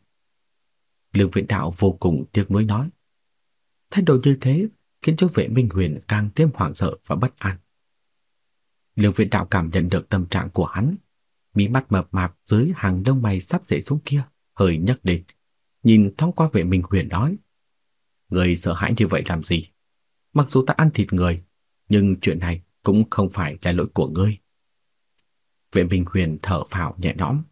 Lương Viễn Đạo vô cùng tiếc nuối nói. Thái độ như thế khiến cho vệ Minh Huyền càng thêm hoảng sợ và bất an. Lương Viễn Đạo cảm nhận được tâm trạng của hắn, mí mắt mập mạp dưới hàng lông mày sắp dậy xuống kia, hơi nhấc lên, nhìn thoáng qua vệ Minh Huyền nói: "Người sợ hãi như vậy làm gì? Mặc dù ta ăn thịt người, nhưng chuyện này cũng không phải là lỗi của ngươi." Vệ Minh Huyền thở phào nhẹ nhõm.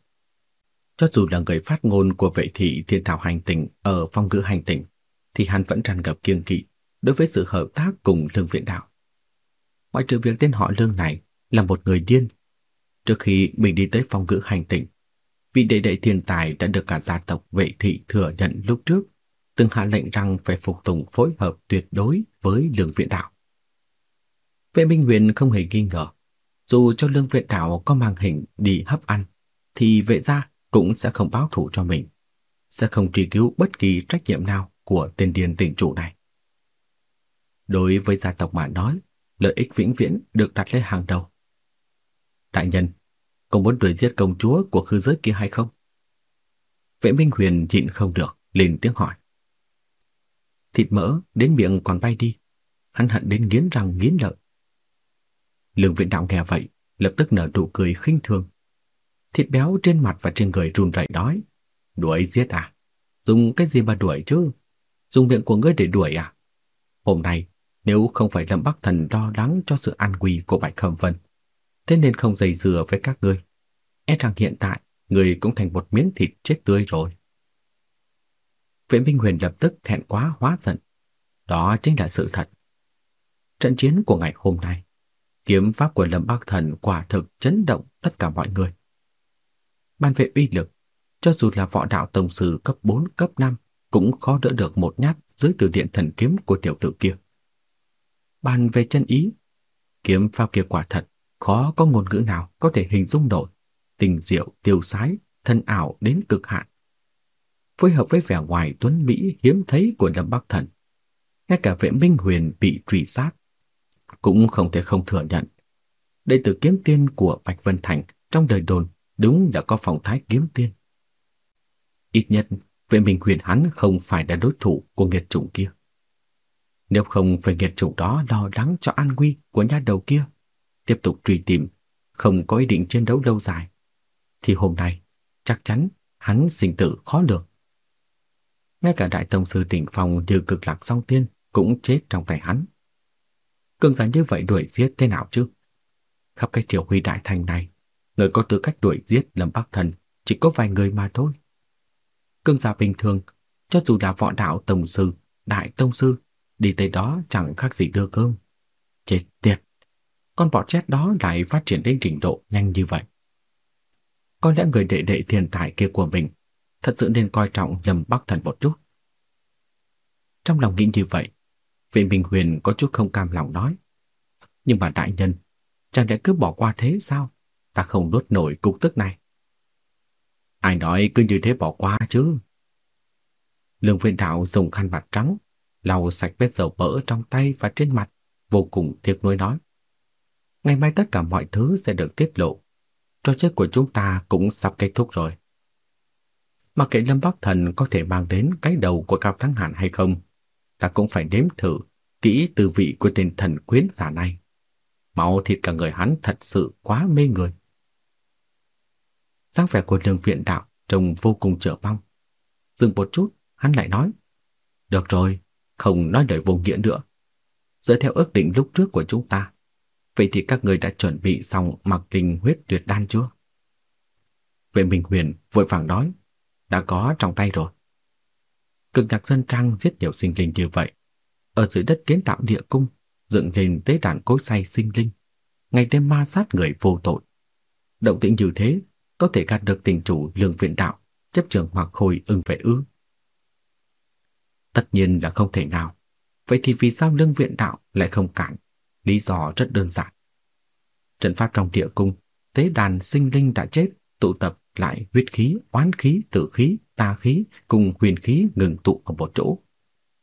Cho dù là người phát ngôn của vệ thị thiên thảo hành tinh ở phong ngữ hành tinh, thì hắn vẫn tràn ngập kiêng kỵ đối với sự hợp tác cùng lương viện đạo. Ngoại trừ việc tên họ lương này là một người điên. Trước khi mình đi tới phong ngữ hành tinh, vị đệ đệ thiên tài đã được cả gia tộc vệ thị thừa nhận lúc trước, từng hạ lệnh rằng phải phục tùng phối hợp tuyệt đối với lương viện đạo. Vệ Minh Huyền không hề nghi ngờ, dù cho lương viện đảo có mang hình đi hấp ăn, thì vệ gia cũng sẽ không báo thù cho mình, sẽ không truy cứu bất kỳ trách nhiệm nào của tên điên tỉnh chủ này. Đối với gia tộc mà nói, lợi ích vĩnh viễn được đặt lên hàng đầu. Đại nhân, có muốn đuổi giết công chúa của khư giới kia hay không? Vệ Minh Huyền nhịn không được, lên tiếng hỏi. Thịt mỡ đến miệng còn bay đi, hắn hận đến nghiến răng nghiến lợi. Lương viện đạo nghe vậy, lập tức nở nụ cười khinh thường. Thịt béo trên mặt và trên người run rẩy nói, đuổi giết à? Dùng cái gì mà đuổi chứ? Dùng miệng của ngươi để đuổi à? Hôm nay, nếu không phải Lâm Bắc Thần lo lắng cho sự an nguy của Bạch Khâm Vân, thế nên không dây dừa với các ngươi. E rằng hiện tại, người cũng thành một miếng thịt chết tươi rồi. Vệ Minh Huyền lập tức thẹn quá hóa giận. Đó chính là sự thật. Trận chiến của ngày hôm nay, kiếm pháp của Lâm Bắc Thần quả thực chấn động tất cả mọi người. Ban vệ uy lực, cho dù là võ đạo tổng sư cấp 4, cấp 5 cũng khó đỡ được một nhát dưới từ điện thần kiếm của tiểu tử kia. Bàn về chân ý, kiếm pháp kia quả thật khó có ngôn ngữ nào có thể hình dung nổi, tình diệu tiêu sái, thân ảo đến cực hạn. Phối hợp với vẻ ngoài tuấn mỹ hiếm thấy của Lâm Bắc Thần, ngay cả vệ Minh Huyền bị truy sát cũng không thể không thừa nhận. Đệ tử kiếm tiên của Bạch Vân Thành trong đời đồn đúng là có phong thái kiếm tiên. Ít nhất, vệ minh huyền hắn không phải là đối thủ của nghiệt chủng kia. Nếu không phải nghiệt chủng đó lo lắng cho an nguy của nhà đầu kia, tiếp tục truy tìm, không có ý định chiến đấu lâu dài, thì hôm nay chắc chắn hắn sinh tử khó lường. Ngay cả đại tông sư tỉnh phong như cực lạc song tiên cũng chết trong tay hắn. Cường giả như vậy đuổi giết thế nào chứ? Khắp cái triều huy đại thành này, người có tư cách đuổi giết Lâm Bắc Thần chỉ có vài người mà thôi. Cường giả bình thường, cho dù là võ đạo tổng sư, đại tông sư, đi tới đó chẳng khác gì đưa cơm. Chết tiệt! Con bọ chết đó lại phát triển đến trình độ nhanh như vậy. Có lẽ người đệ đệ thiên tài kia của mình thật sự nên coi trọng Lâm Bắc Thần một chút. Trong lòng nghĩ như vậy, Vệ Minh Huyền có chút không cam lòng nói. Nhưng mà đại nhân, chẳng lẽ cứ bỏ qua thế sao? Ta không nuốt nổi cục tức này. Ai nói cứ như thế bỏ qua chứ? Lương Viện Đạo dùng khăn mặt trắng, lau sạch vết dầu mỡ trong tay và trên mặt, vô cùng tiếc nuối nói. Ngày mai tất cả mọi thứ sẽ được tiết lộ. Trò chơi của chúng ta cũng sắp kết thúc rồi. Mặc kệ Lâm Bắc Thần có thể mang đến cái đầu của Cao Thắng Hàn hay không, ta cũng phải nếm thử kỹ tư vị của tên thần quyến giả này. Máu thịt cả người hắn thật sự quá mê người. dáng vẻ của lương viện đạo trông vô cùng trở mong. Dừng một chút, hắn lại nói. Được rồi, không nói lời vô nghĩa nữa. Dựa theo ước định lúc trước của chúng ta, vậy thì các người đã chuẩn bị xong mặc linh huyết tuyệt đan chưa? Vệ Minh Huyền vội vàng nói, đã có trong tay rồi. Cực nhạc dân trang giết nhiều sinh linh như vậy, ở dưới đất kiến tạo địa cung, dựng lên tế đàn cối say sinh linh, ngày đêm ma sát người vô tội. Động tĩnh như thế có thể gạt được tình chủ lương viện đạo, chấp trường hoặc khôi ưng vệ ư. Tất nhiên là không thể nào. Vậy thì vì sao lương viện đạo lại không cản? Lý do rất đơn giản. Trận pháp trong địa cung, tế đàn sinh linh đã chết, tụ tập lại huyết khí, oán khí, tử khí, tà khí cùng huyền khí ngừng tụ ở một chỗ,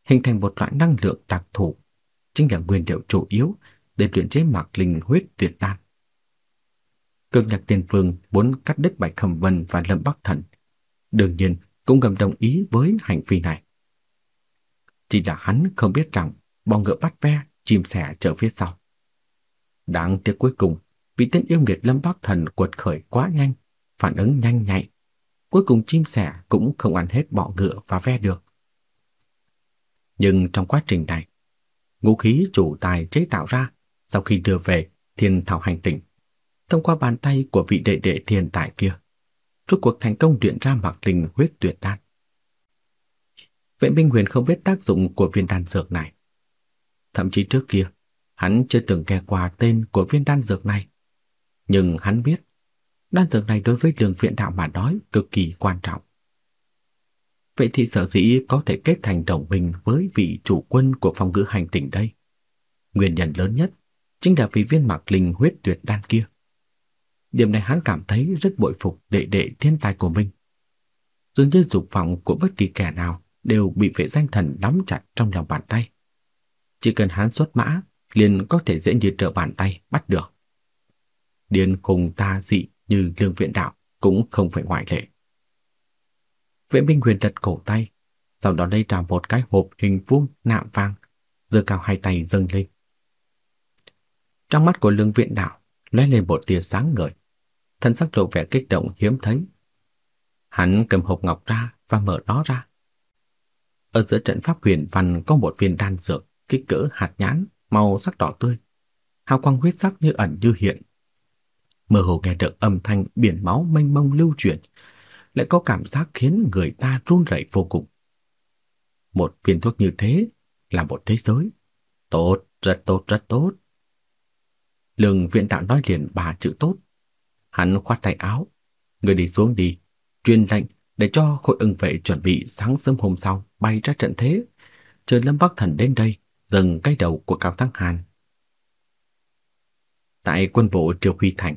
hình thành một loại năng lượng đặc thù, chính là nguyên liệu chủ yếu để luyện chế mạc linh huyết tuyệt đan. Cực nhạc tiền vương muốn cắt đứt Bạch Khẩm Vân và Lâm Bắc Thần, đương nhiên cũng ngầm đồng ý với hành vi này. Chỉ là hắn không biết rằng bò ngựa bắt ve, chim sẻ trở phía sau. Đáng tiếc cuối cùng, vị tên yêu nghiệt Lâm Bắc Thần quật khởi quá nhanh, phản ứng nhanh nhạy. Cuối cùng chim sẻ cũng không ăn hết bọ ngựa và ve được. Nhưng trong quá trình này, ngũ khí chủ tài chế tạo ra sau khi đưa về thiên thảo hành tinh, thông qua bàn tay của vị đệ đệ thiên tài kia, rốt cuộc thành công luyện ra mặc linh huyết tuyệt đan. Vệ Minh Huyền không biết tác dụng của viên đan dược này. Thậm chí trước kia, hắn chưa từng nghe qua tên của viên đan dược này. Nhưng hắn biết, đan dược này đối với đường viện đạo mà nói cực kỳ quan trọng. Vậy thì sở dĩ có thể kết thành đồng minh với vị chủ quân của phòng ngữ hành tỉnh đây. Nguyên nhân lớn nhất chính là vì viên mạc linh huyết tuyệt đan kia. Điểm này hắn cảm thấy rất bội phục đệ đệ thiên tài của mình. Dường như dục vọng của bất kỳ kẻ nào đều bị vệ danh thần nắm chặt trong lòng bàn tay. Chỉ cần hắn xuất mã, liền có thể dễ như trở bàn tay bắt được. Điên khùng ta dị như lương viện đạo cũng không phải ngoại lệ. Vệ Minh Huyền đặt cổ tay, sau đó lấy ra một cái hộp hình vuông nạm vàng, giơ cao hai tay dâng lên. Trong mắt của lương viện đạo lóe lên một tia sáng ngời, thân sắc lộ vẻ kích động hiếm thấy. Hắn cầm hộp ngọc ra và mở nó ra. Ở giữa trận pháp huyền văn có một viên đan dược kích cỡ hạt nhãn, màu sắc đỏ tươi. Hào quang huyết sắc như ẩn như hiện. Mơ hồ nghe được âm thanh biển máu mênh mông lưu chuyển, lại có cảm giác khiến người ta run rẩy vô cùng. Một viên thuốc như thế là một thế giới. Tốt, rất tốt, rất tốt. Lương viện đạo nói liền ba chữ tốt. Hắn khoát tay áo. Người đi xuống đi, truyền lệnh để cho khối ưng vệ chuẩn bị sáng sớm hôm sau bay ra trận thế, chờ Lâm Bắc Thần đến đây, dừng cái đầu của Cao Thắng Hàn. Tại quân bộ Triều Huy Thành,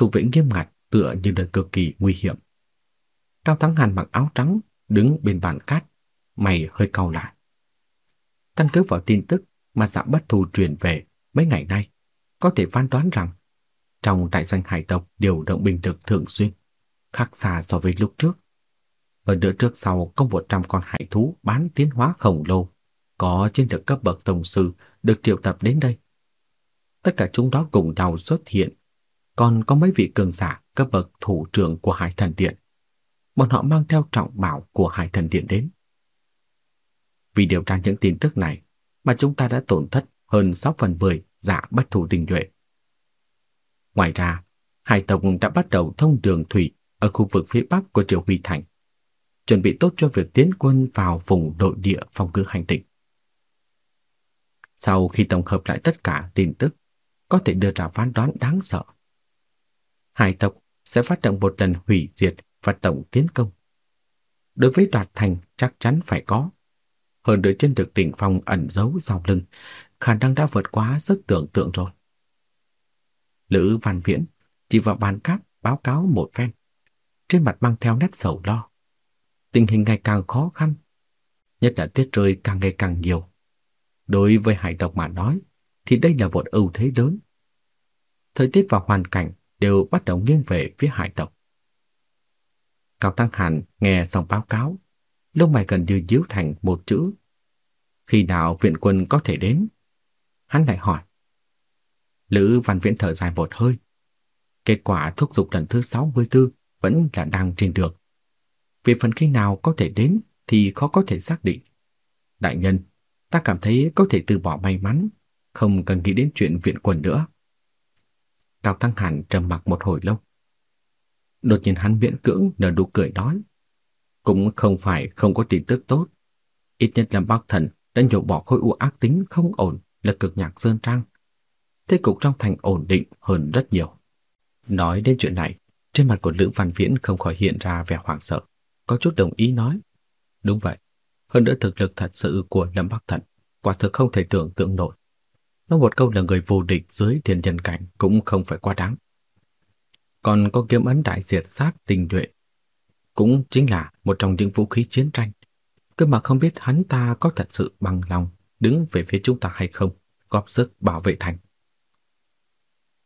thủ vệ nghiêm ngặt tựa như nơi cực kỳ nguy hiểm. Cao Thắng Hàn mặc áo trắng, đứng bên bàn cát, mày hơi cau lại. Căn cứ vào tin tức mà dạ bất thù truyền về mấy ngày nay, có thể phán đoán rằng trong đại doanh hải tộc điều động binh lực thường xuyên, khác xa so với lúc trước. Ở nửa trước sau có 100 con hải thú bán tiến hóa khổng lồ, có trên được cấp bậc tổng sư được triệu tập đến đây. Tất cả chúng đó cùng nhau xuất hiện, còn có mấy vị cường giả cấp bậc thủ trưởng của Hải Thần Điện. Bọn họ mang theo trọng bảo của Hải Thần Điện đến. Vì điều tra những tin tức này mà chúng ta đã tổn thất hơn 6 phần 10 giả bất thủ tình nhuệ. Ngoài ra, hai tộc đã bắt đầu thông đường thủy ở khu vực phía bắc của Triều Huy Thành, chuẩn bị tốt cho việc tiến quân vào vùng nội địa phòng cư hành tinh. Sau khi tổng hợp lại tất cả tin tức, có thể đưa ra phán đoán đáng sợ. Hải tộc sẽ phát động một lần hủy diệt và tổng tiến công. Đối với đoạt thành chắc chắn phải có. Hơn nữa trên thực đỉnh phong ẩn giấu sau lưng, khả năng đã vượt quá sức tưởng tượng rồi. Lữ Văn Viễn chỉ vào bàn cát báo cáo một phen, trên mặt mang theo nét sầu lo. Tình hình ngày càng khó khăn, nhất là tiết rơi càng ngày càng nhiều. Đối với hải tộc mà nói, thì đây là một ưu thế lớn. Thời tiết và hoàn cảnh đều bắt đầu nghiêng về phía hải tộc. Cao Tăng Hàn nghe xong báo cáo, lông mày gần như díu thành một chữ. Khi nào viện quân có thể đến? Hắn lại hỏi. Lữ Văn Viễn thở dài một hơi. Kết quả thúc giục lần thứ 64 vẫn là đang trên đường. Về phần khi nào có thể đến thì khó có thể xác định. Đại nhân, ta cảm thấy có thể từ bỏ may mắn, không cần nghĩ đến chuyện viện quân nữa. Cao Tăng Hàn trầm mặc một hồi lâu. Đột nhiên hắn miễn cưỡng nở nụ cười nói. Cũng không phải không có tin tức tốt. Ít nhất là bác thần đã nhổ bỏ khối u ác tính không ổn là cực nhạc sơn trang. Thế cục trong thành ổn định hơn rất nhiều. Nói đến chuyện này, trên mặt của Lữ Văn Viễn không khỏi hiện ra vẻ hoảng sợ, có chút đồng ý nói. Đúng vậy, hơn nữa thực lực thật sự của Lâm Bắc Thần, quả thực không thể tưởng tượng nổi. Nói một câu là người vô địch dưới thiên nhân cảnh cũng không phải quá đáng. Còn có kiếm ấn đại diệt sát tình nhuệ, cũng chính là một trong những vũ khí chiến tranh. Cơ mà không biết hắn ta có thật sự bằng lòng đứng về phía chúng ta hay không, góp sức bảo vệ thành.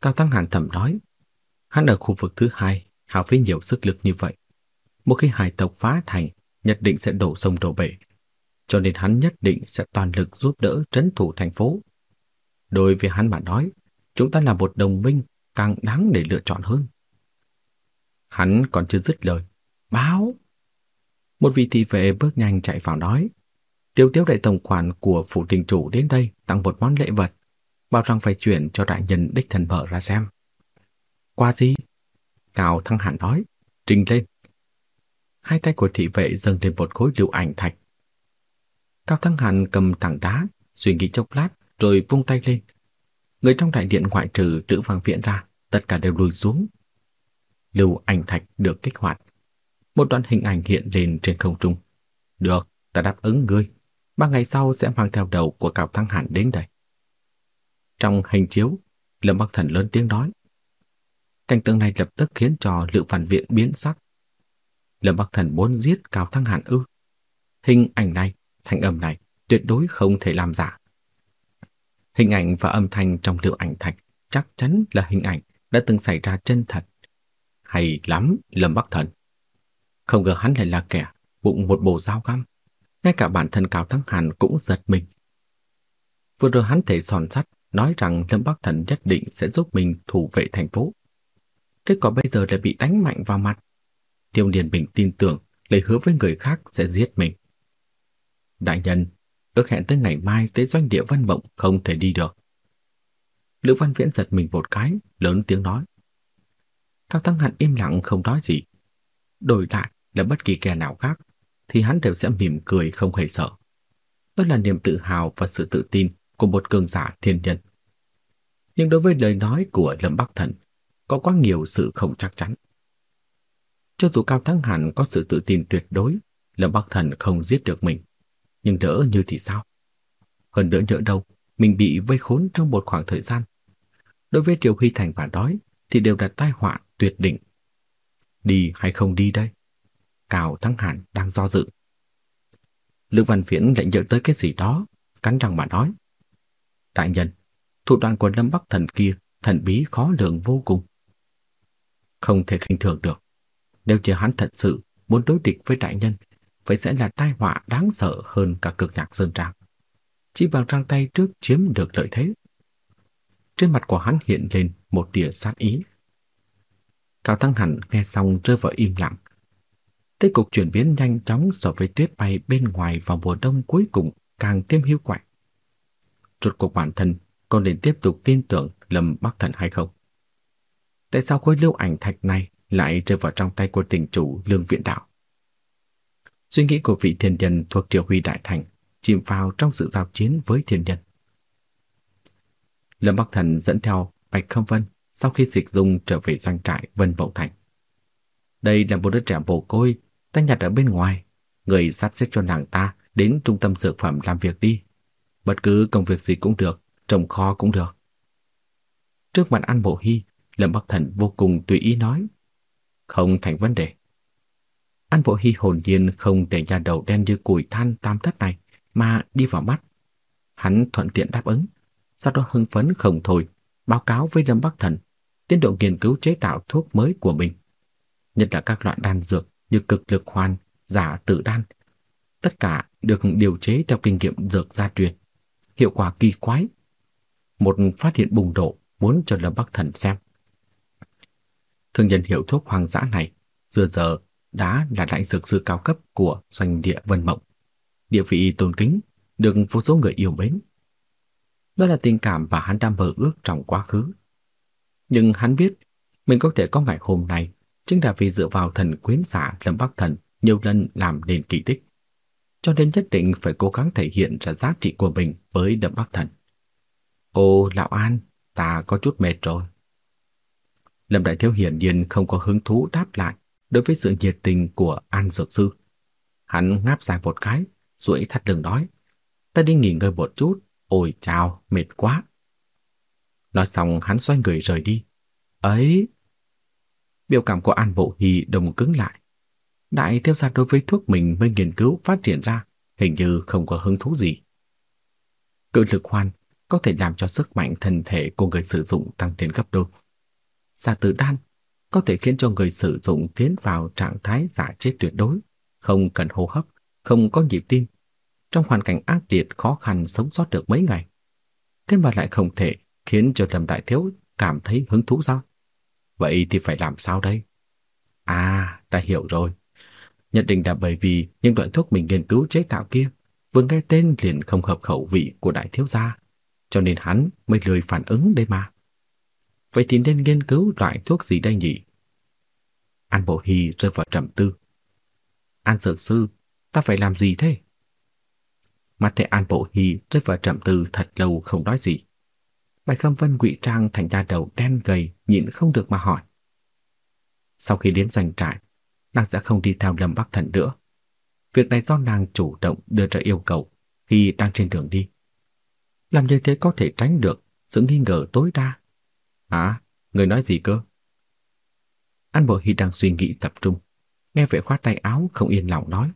Cao Tăng Hàn thầm nói, hắn ở khu vực thứ hai, hao phí nhiều sức lực như vậy. Một khi hải tộc phá thành, nhất định sẽ đổ sông đổ bể. Cho nên hắn nhất định sẽ toàn lực giúp đỡ trấn thủ thành phố. Đối với hắn mà nói, chúng ta là một đồng minh càng đáng để lựa chọn hơn. Hắn còn chưa dứt lời. Báo! Một vị thị vệ bước nhanh chạy vào nói. Tiêu tiếu đại tổng quản của phủ tình chủ đến đây tặng một món lễ vật, bảo rằng phải chuyển cho đại nhân đích thần vợ ra xem. Qua gì? Cao Thăng hẳn nói, trình lên. Hai tay của thị vệ dâng lên một khối lưu ảnh thạch. Cao Thăng hẳn cầm tảng đá, suy nghĩ chốc lát rồi vung tay lên. Người trong đại điện ngoại trừ Lữ Vàng viện ra, tất cả đều lùi xuống. Lưu ảnh thạch được kích hoạt. Một đoạn hình ảnh hiện lên trên không trung. Được, ta đáp ứng ngươi. Ba ngày sau sẽ mang theo đầu của Cao Thăng Hàn đến đây. Trong hình chiếu, Lâm Bắc Thần lớn tiếng nói. Cảnh tượng này lập tức khiến cho Lữ Phản Viện biến sắc. Lâm Bắc Thần muốn giết Cao Thăng Hàn ư? Hình ảnh này, thanh âm này tuyệt đối không thể làm giả. Hình ảnh và âm thanh trong liệu ảnh thạch chắc chắn là hình ảnh đã từng xảy ra chân thật. Hay lắm, Lâm Bắc Thần. Không ngờ hắn lại là kẻ bụng một bộ dao găm. Ngay cả bản thân Cao Thắng Hàn cũng giật mình. Vừa rồi hắn thể sòn sắt nói rằng Lâm Bắc Thần nhất định sẽ giúp mình thủ vệ thành phố. Kết quả bây giờ lại bị đánh mạnh vào mặt. Tiêu Điền Bình tin tưởng lấy hứa với người khác sẽ giết mình. Đại nhân, ước hẹn tới ngày mai tới doanh địa Văn Mộng không thể đi được. Lữ Văn Viễn giật mình một cái, lớn tiếng nói. Cao Tăng Hạnh im lặng không nói gì. Đổi lại là bất kỳ kẻ nào khác, thì hắn đều sẽ mỉm cười không hề sợ. Đó là niềm tự hào và sự tự tin của một cường giả thiên nhân. Nhưng đối với lời nói của Lâm Bắc Thần, có quá nhiều sự không chắc chắn. Cho dù Cao Thắng Hàn có sự tự tin tuyệt đối, Lâm Bắc Thần không giết được mình nhưng đỡ như thì sao? Hơn nữa nhỡ đâu, mình bị vây khốn trong một khoảng thời gian. Đối với Triều Huy Thành và đói thì đều là tai họa tuyệt định. Đi hay không đi đây? cào Thắng Hàn đang do dự. Lữ Văn Viễn lại nhớ tới cái gì đó, cắn răng mà nói. Đại nhân, thủ đoạn của Lâm Bắc Thần kia thần bí khó lường vô cùng. Không thể khinh thường được. Nếu như hắn thật sự muốn đối địch với đại nhân vậy sẽ là tai họa đáng sợ hơn cả cực nhạc sơn trang. Chỉ bằng trang tay trước chiếm được lợi thế. Trên mặt của hắn hiện lên một tia sát ý. Cao Thăng Hẳn nghe xong rơi vào im lặng. Thế cục chuyển biến nhanh chóng so với tuyết bay bên ngoài vào mùa đông cuối cùng càng thêm hiu quạnh. Rốt cuộc bản thân còn nên tiếp tục tin tưởng Lâm Bắc Thần hay không? Tại sao khối lưu ảnh thạch này lại rơi vào trong tay của tỉnh chủ Lương Viện Đạo? Suy nghĩ của vị thiên nhân thuộc Triều Huy Đại Thành chìm vào trong sự giao chiến với thiên nhân. Lâm Bắc Thần dẫn theo Bạch Khâm Vân sau khi dịch dung trở về doanh trại Vân Bậu Thành. Đây là một đứa trẻ bồ côi ta nhặt ở bên ngoài, người sắp xếp cho nàng ta đến trung tâm dược phẩm làm việc đi. Bất cứ công việc gì cũng được, trồng kho cũng được. Trước mặt An Bộ Hy, Lâm Bắc Thần vô cùng tùy ý nói. Không thành vấn đề. An Bộ Hy hồn nhiên không để nhà đầu đen như củi than tam thất này mà đi vào mắt. Hắn thuận tiện đáp ứng, sau đó hưng phấn không thôi, báo cáo với Lâm Bắc Thần tiến độ nghiên cứu chế tạo thuốc mới của mình. Nhất là các loại đan dược như cực lực hoàn, giả tử đan. Tất cả được điều chế theo kinh nghiệm dược gia truyền. Hiệu quả kỳ quái. Một phát hiện bùng nổ muốn cho Lâm Bắc Thần xem. Thương nhân hiệu thuốc hoang dã này dừa giờ đã là đại dược sư cao cấp của doanh địa Vân Mộng. Địa vị tôn kính, được vô số người yêu mến. Đó là tình cảm và hắn đã mơ ước trong quá khứ. Nhưng hắn biết mình có thể có ngày hôm nay chính là vì dựa vào thần quyến giả Lâm Bắc Thần nhiều lần làm nên kỳ tích. Cho nên nhất định phải cố gắng thể hiện ra giá trị của mình với Lâm Bắc Thần. Ô, Lão An, ta có chút mệt rồi. Lâm Đại Thiếu hiển nhiên không có hứng thú đáp lại đối với sự nhiệt tình của An Dược Sư. Hắn ngáp dài một cái, duỗi thắt lưng nói, ta đi nghỉ ngơi một chút, ôi chào, mệt quá. Nói xong hắn xoay người rời đi. Ấy, Biểu cảm của An Bộ hì đồng cứng lại. Đại thiếu gia đối với thuốc mình mới nghiên cứu phát triển ra, hình như không có hứng thú gì. Cự lực hoan có thể làm cho sức mạnh thân thể của người sử dụng tăng lên gấp đôi. Giả tử đan có thể khiến cho người sử dụng tiến vào trạng thái giả chết tuyệt đối, không cần hô hấp, không có nhịp tim, trong hoàn cảnh ác liệt khó khăn sống sót được mấy ngày. Thế mà lại không thể khiến cho Lâm Đại Thiếu cảm thấy hứng thú sao? Vậy thì phải làm sao đây? À, ta hiểu rồi. Nhất định là bởi vì những loại thuốc mình nghiên cứu chế tạo kia vừa nghe tên liền không hợp khẩu vị của đại thiếu gia, cho nên hắn mới lười phản ứng đây mà. Vậy thì nên nghiên cứu loại thuốc gì đây nhỉ? An Bộ Hy rơi vào trầm tư. An Dược Sư, ta phải làm gì thế? Mặt thầy An Bộ Hy rơi vào trầm tư thật lâu không nói gì. Bạch Khâm Vân ngụy trang thành da đầu đen gầy, nhịn không được mà hỏi. Sau khi đến doanh trại, nàng sẽ không đi theo Lâm Bắc Thần nữa. Việc này do nàng chủ động đưa ra yêu cầu khi đang trên đường đi. Làm như thế có thể tránh được sự nghi ngờ tối đa. À, người nói gì cơ? An Bộ Hy đang suy nghĩ tập trung, nghe vẻ khoát tay áo không yên lòng nói.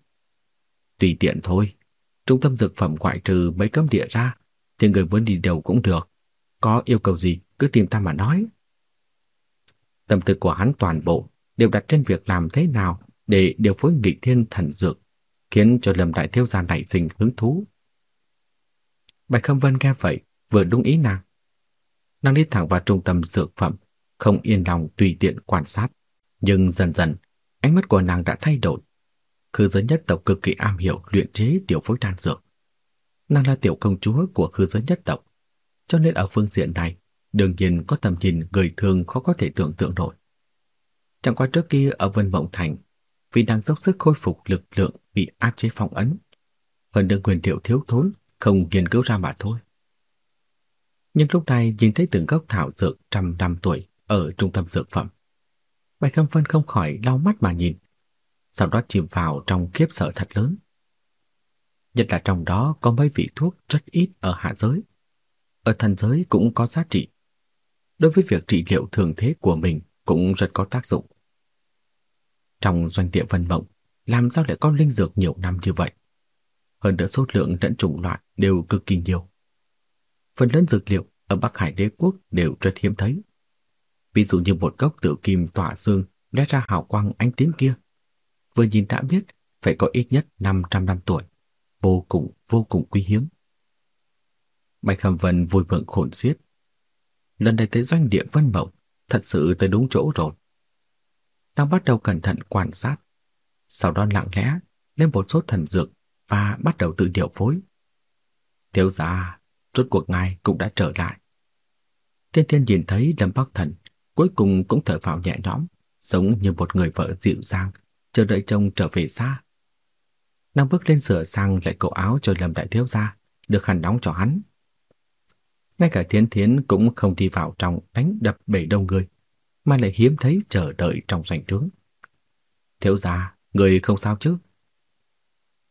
Tùy tiện thôi, trung tâm dược phẩm ngoại trừ mấy cấm địa ra, thì người muốn đi đâu cũng được. Có yêu cầu gì cứ tìm ta mà nói. Tâm tư của hắn toàn bộ đều đặt trên việc làm thế nào để điều phối nghịch thiên thần dược, khiến cho Lâm Đại Thiếu gia nảy sinh hứng thú. Bạch Khâm Vân nghe vậy, vừa đúng ý nàng. Nàng đi thẳng vào trung tâm dược phẩm, không yên lòng tùy tiện quan sát. Nhưng dần dần, ánh mắt của nàng đã thay đổi. Khư giới nhất tộc cực kỳ am hiểu luyện chế điều phối đan dược. Nàng là tiểu công chúa của khư giới nhất tộc, cho nên ở phương diện này, đương nhiên có tầm nhìn người thường khó có thể tưởng tượng nổi. Chẳng qua trước kia ở Vân Mộng Thành, vì đang dốc sức khôi phục lực lượng bị áp chế phong ấn, hơn được quyền điệu thiếu thốn, không nghiên cứu ra mà thôi. Nhưng lúc này nhìn thấy từng gốc thảo dược trăm năm tuổi ở trung tâm dược phẩm. Bạch Khâm Vân không khỏi lau mắt mà nhìn, sau đó chìm vào trong kiếp sợ thật lớn. Nhất là trong đó có mấy vị thuốc rất ít ở hạ giới, ở thần giới cũng có giá trị. Đối với việc trị liệu thường thế của mình cũng rất có tác dụng. Trong doanh địa Vân Mộng, làm sao lại có linh dược nhiều năm như vậy? Hơn nữa số lượng lẫn chủng loại đều cực kỳ nhiều. Phần lớn dược liệu ở Bắc Hải đế quốc đều rất hiếm thấy. Ví dụ như một gốc tử kim tỏa dương lóe ra hào quang ánh tím kia. Vừa nhìn đã biết phải có ít nhất 500 năm tuổi. Vô cùng, vô cùng quý hiếm. Bạch Khâm Vân vui mừng khôn xiết. Lần này tới doanh địa Vân Mộng, thật sự tới đúng chỗ rồi. Đang bắt đầu cẩn thận quan sát, sau đó lặng lẽ lên một số thần dược và bắt đầu tự điều phối. Thiếu gia, rốt cuộc ngài cũng đã trở lại. Thiên Thiên nhìn thấy Lâm Bắc Thần, cuối cùng cũng thở phào nhẹ nhõm, giống như một người vợ dịu dàng, chờ đợi chồng trở về xa. Nàng bước lên sửa sang lại cổ áo cho Lâm Đại Thiếu Gia, được khăn đóng cho hắn. Ngay cả Thiên Thiến cũng không đi vào trong đánh đập bể đông người, mà lại hiếm thấy chờ đợi trong doanh trướng. Thiếu gia, người không sao chứ?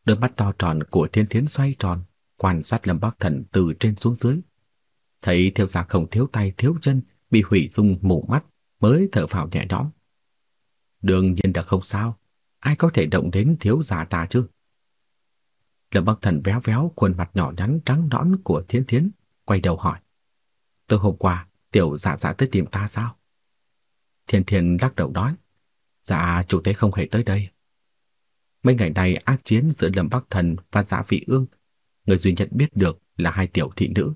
Đôi mắt to tròn của Thiên Thiến xoay tròn, quan sát Lâm Bắc Thần từ trên xuống dưới. Thấy thiếu gia không thiếu tay thiếu chân, bị hủy dung mù mắt, mới thở phào nhẹ nhõm. Đương nhiên là không sao, ai có thể động đến thiếu gia ta chứ? Lâm Bắc Thần véo véo khuôn mặt nhỏ nhắn trắng nõn của Thiên Thiến, quay đầu hỏi. Từ hôm qua, tiểu dạ dạ tới tìm ta sao? Thiên Thiên lắc đầu nói. Dạ, chủ tế không hề tới đây. Mấy ngày nay ác chiến giữa Lâm Bắc Thần và Dạ Vị Ương, người duy nhất biết được là hai tiểu thị nữ.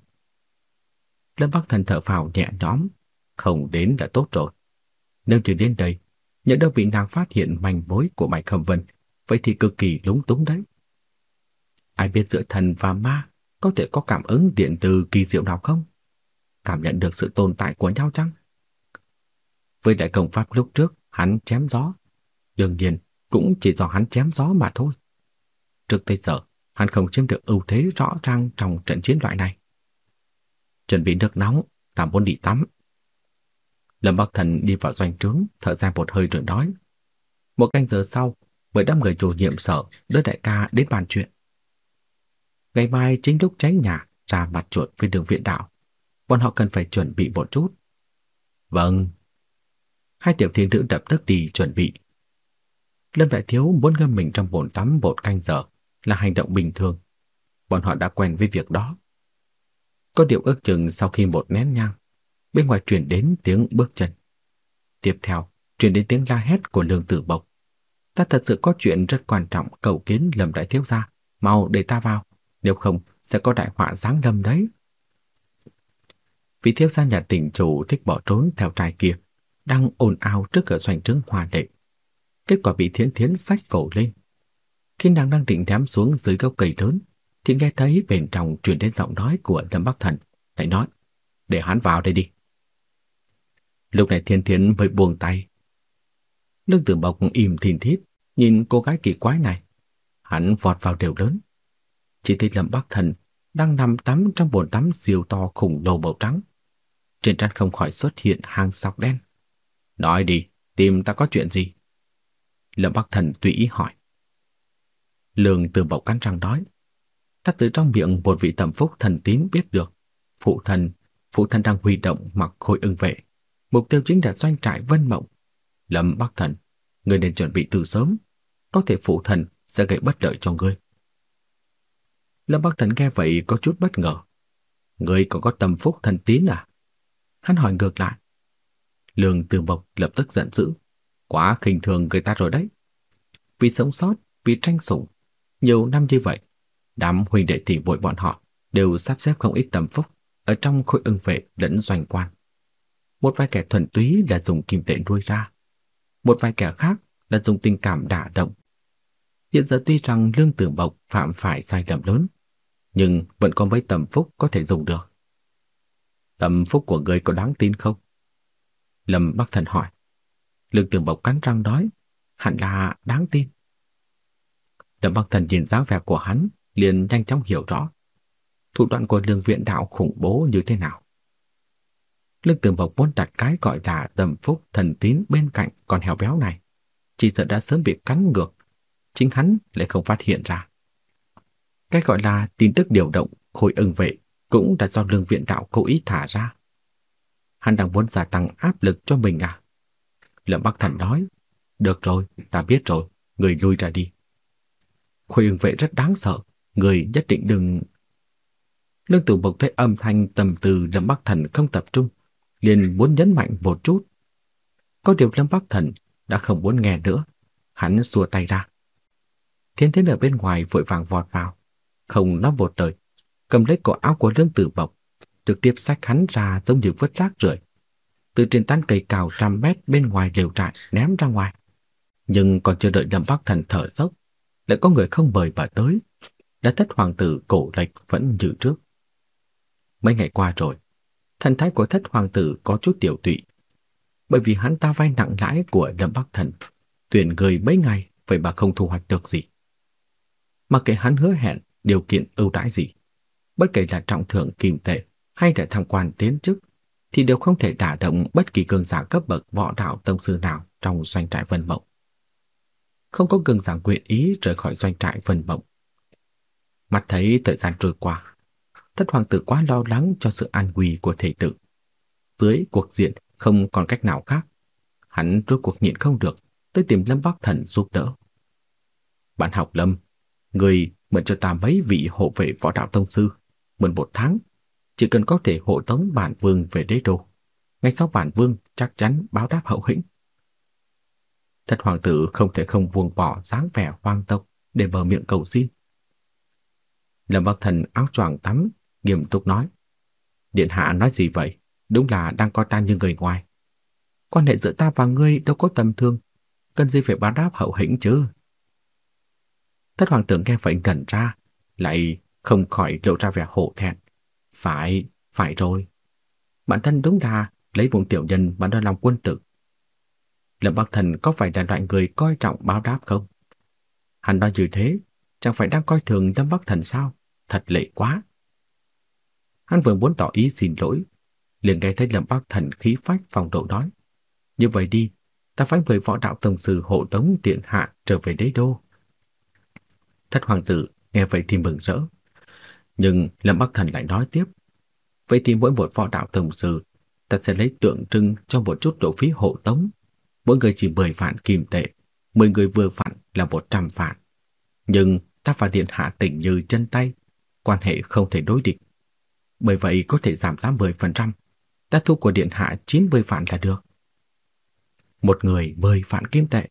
Lâm Bắc Thần thở phào nhẹ nhõm, không đến là tốt rồi. Nếu chưa đến đây, nhỡ đâu bị nàng phát hiện manh mối của Bạch Khâm Vân, vậy thì cực kỳ lúng túng đấy. Ai biết giữa thần và ma có thể có cảm ứng điện từ kỳ diệu nào không? Cảm nhận được sự tồn tại của nhau chăng? Với đại công pháp lúc trước, hắn chém gió. Đương nhiên, cũng chỉ do hắn chém gió mà thôi. Trước tới giờ, hắn không chiếm được ưu thế rõ ràng trong trận chiến loại này. Chuẩn bị nước nóng, tạm muốn đi tắm. Lâm Bắc Thần đi vào doanh trướng, thở ra một hơi rồi nói. Một canh giờ sau, bởi đám người chủ nhiệm sở đưa đại ca đến bàn chuyện. Ngày mai chính lúc cháy nhà ra mặt chuột với đường viện đạo. Bọn họ cần phải chuẩn bị một chút. Vâng. Hai tiểu thiên nữ đập tức đi chuẩn bị. Lâm Đại Thiếu muốn ngâm mình trong bồn tắm một canh giờ là hành động bình thường. Bọn họ đã quen với việc đó. Có điều ước chừng sau khi một nén nhang, bên ngoài truyền đến tiếng bước chân. Tiếp theo, truyền đến tiếng la hét của lương tử bộc. Ta thật sự có chuyện rất quan trọng cầu kiến lầm Đại Thiếu gia, mau để ta vào nếu không sẽ có đại họa giáng lâm đấy. Vị thiếu gia nhà tỉnh chủ thích bỏ trốn theo trai kia, đang ồn ào trước cửa doanh trướng hòa đệ. Kết quả bị thiến thiến sách cổ lên. Khi nàng đang định ném xuống dưới gốc cây lớn, thì nghe thấy bên trong truyền đến giọng nói của Lâm Bắc Thần, lại nói, để hắn vào đây đi. Lúc này thiên thiến mới buông tay. Lương tử bọc im thìn thít, nhìn cô gái kỳ quái này. Hắn vọt vào đều lớn, chỉ thấy Lâm Bắc Thần đang nằm tắm trong bồn tắm siêu to khủng lồ màu trắng. Trên trán không khỏi xuất hiện hàng sọc đen. Nói đi, tìm ta có chuyện gì? Lâm Bắc Thần tùy ý hỏi. Lương từ bậu cắn răng nói. Ta từ trong miệng một vị tầm phúc thần tín biết được. Phụ thần, phụ thần đang huy động mặc khôi ưng vệ. Mục tiêu chính là doanh trại Vân Mộng. Lâm Bác Thần, người nên chuẩn bị từ sớm. Có thể phụ thần sẽ gây bất lợi cho ngươi. Lâm Bác Thần nghe vậy có chút bất ngờ. Ngươi còn có tầm phúc thần tín à? Hắn hỏi ngược lại. Lương Từ bộc lập tức giận dữ. Quá khinh thường người ta rồi đấy. Vì sống sót, vì tranh sủng, nhiều năm như vậy, đám huynh đệ tỷ muội bọn họ đều sắp xếp không ít tâm phúc ở trong khối ưng vệ lẫn doanh quan. Một vài kẻ thuần túy là dùng kim tệ nuôi ra, một vài kẻ khác là dùng tình cảm đả động. Hiện giờ tuy rằng Lương Tử bộc phạm phải sai lầm lớn, nhưng vẫn có mấy tầm phúc có thể dùng được. Tầm phúc của người có đáng tin không? Lâm Bắc Thần hỏi. Lương Tường Bộc cắn răng nói, hẳn là đáng tin. Lâm Bắc Thần nhìn dáng vẻ của hắn, liền nhanh chóng hiểu rõ. Thủ đoạn của lương viện đạo khủng bố như thế nào. Lương Tường Bộc muốn đặt cái gọi là tầm phúc thần tín bên cạnh con heo béo này. Chỉ sợ đã sớm bị cắn ngược, chính hắn lại không phát hiện ra. Cái gọi là tin tức điều động khối ưng vệ cũng đã do lương viện đạo cố ý thả ra. Hắn đang muốn gia tăng áp lực cho mình à? Lâm Bắc Thần nói, được rồi, ta biết rồi, người lui ra đi. Khối vệ rất đáng sợ, người nhất định đừng... Lương Tử Bộc thấy âm thanh tầm từ Lâm Bắc Thần không tập trung, liền muốn nhấn mạnh một chút. Có điều Lâm Bắc Thần đã không muốn nghe nữa, hắn xua tay ra. Thiên Thiên ở bên ngoài vội vàng vọt vào, không nói một lời, cầm lấy cổ áo của Lương Tử Bộc, trực tiếp xách hắn ra giống như vứt rác rưởi. Từ trên tán cây cao trăm mét bên ngoài lều trại ném ra ngoài. Nhưng còn chưa đợi Lâm Bắc Thần thở dốc, lại có người không mời bà tới. đã thất hoàng tử cổ lệch vẫn như trước. Mấy ngày qua rồi, thần thái của thất hoàng tử có chút tiểu tụy, bởi vì hắn ta vay nặng lãi của Lâm Bắc Thần, tuyển người mấy ngày vậy mà không thu hoạch được gì. Mặc kệ hắn hứa hẹn điều kiện ưu đãi gì, bất kể là trọng thưởng kim tệ hay là tham quan tiến chức, thì đều không thể đả động bất kỳ cường giả cấp bậc võ đạo tông sư nào trong doanh trại Vân Mộng. Không có cường giả nguyện ý rời khỏi doanh trại phần Mộng. Mặt thấy thời gian trôi qua, thất hoàng tử quá lo lắng cho sự an nguy của thể tử. Dưới cuộc diện không còn cách nào khác, hắn rốt cuộc nhịn không được, tới tìm Lâm Bắc Thần giúp đỡ. Bạn học Lâm, người mượn cho ta mấy vị hộ vệ võ đạo tông sư, mượn một tháng, chỉ cần có thể hộ tống bản vương về đế đô. Ngay sau bản vương chắc chắn báo đáp hậu hĩnh. Thật hoàng tử không thể không buông bỏ dáng vẻ hoang tộc để mở miệng cầu xin. Lâm Bắc Thần áo choàng tắm, nghiêm túc nói. Điện hạ nói gì vậy? Đúng là đang coi ta như người ngoài. Quan hệ giữa ta và ngươi đâu có tầm thương, cần gì phải báo đáp hậu hĩnh chứ? Thất hoàng tử nghe vậy gần ra, lại không khỏi lộ ra vẻ hổ thẹn. Phải, phải rồi. Bản thân đúng là lấy vùng tiểu nhân mà đo lòng quân tử. Lâm Bắc Thần có phải là loại người coi trọng báo đáp không? Hắn nói như thế, chẳng phải đang coi thường Lâm Bắc Thần sao? Thật lệ quá. Hắn vừa muốn tỏ ý xin lỗi, liền nghe thấy Lâm Bắc Thần khí phách phòng độ nói. Như vậy đi, ta phải mời võ đạo tổng sư hộ tống điện hạ trở về đế đô. Thất hoàng tử nghe vậy thì mừng rỡ. Nhưng Lâm Bắc Thần lại nói tiếp. Vậy thì mỗi một võ đạo tổng sư, ta sẽ lấy tượng trưng cho một chút độ phí hộ tống. Mỗi người chỉ 10 vạn kim tệ, 10 người vừa vặn là 100 vạn. Nhưng ta và điện hạ tỉnh như chân tay, quan hệ không thể đối địch. Bởi vậy có thể giảm giá 10%, ta thu của điện hạ 90 vạn là được. Một người 10 vạn kim tệ,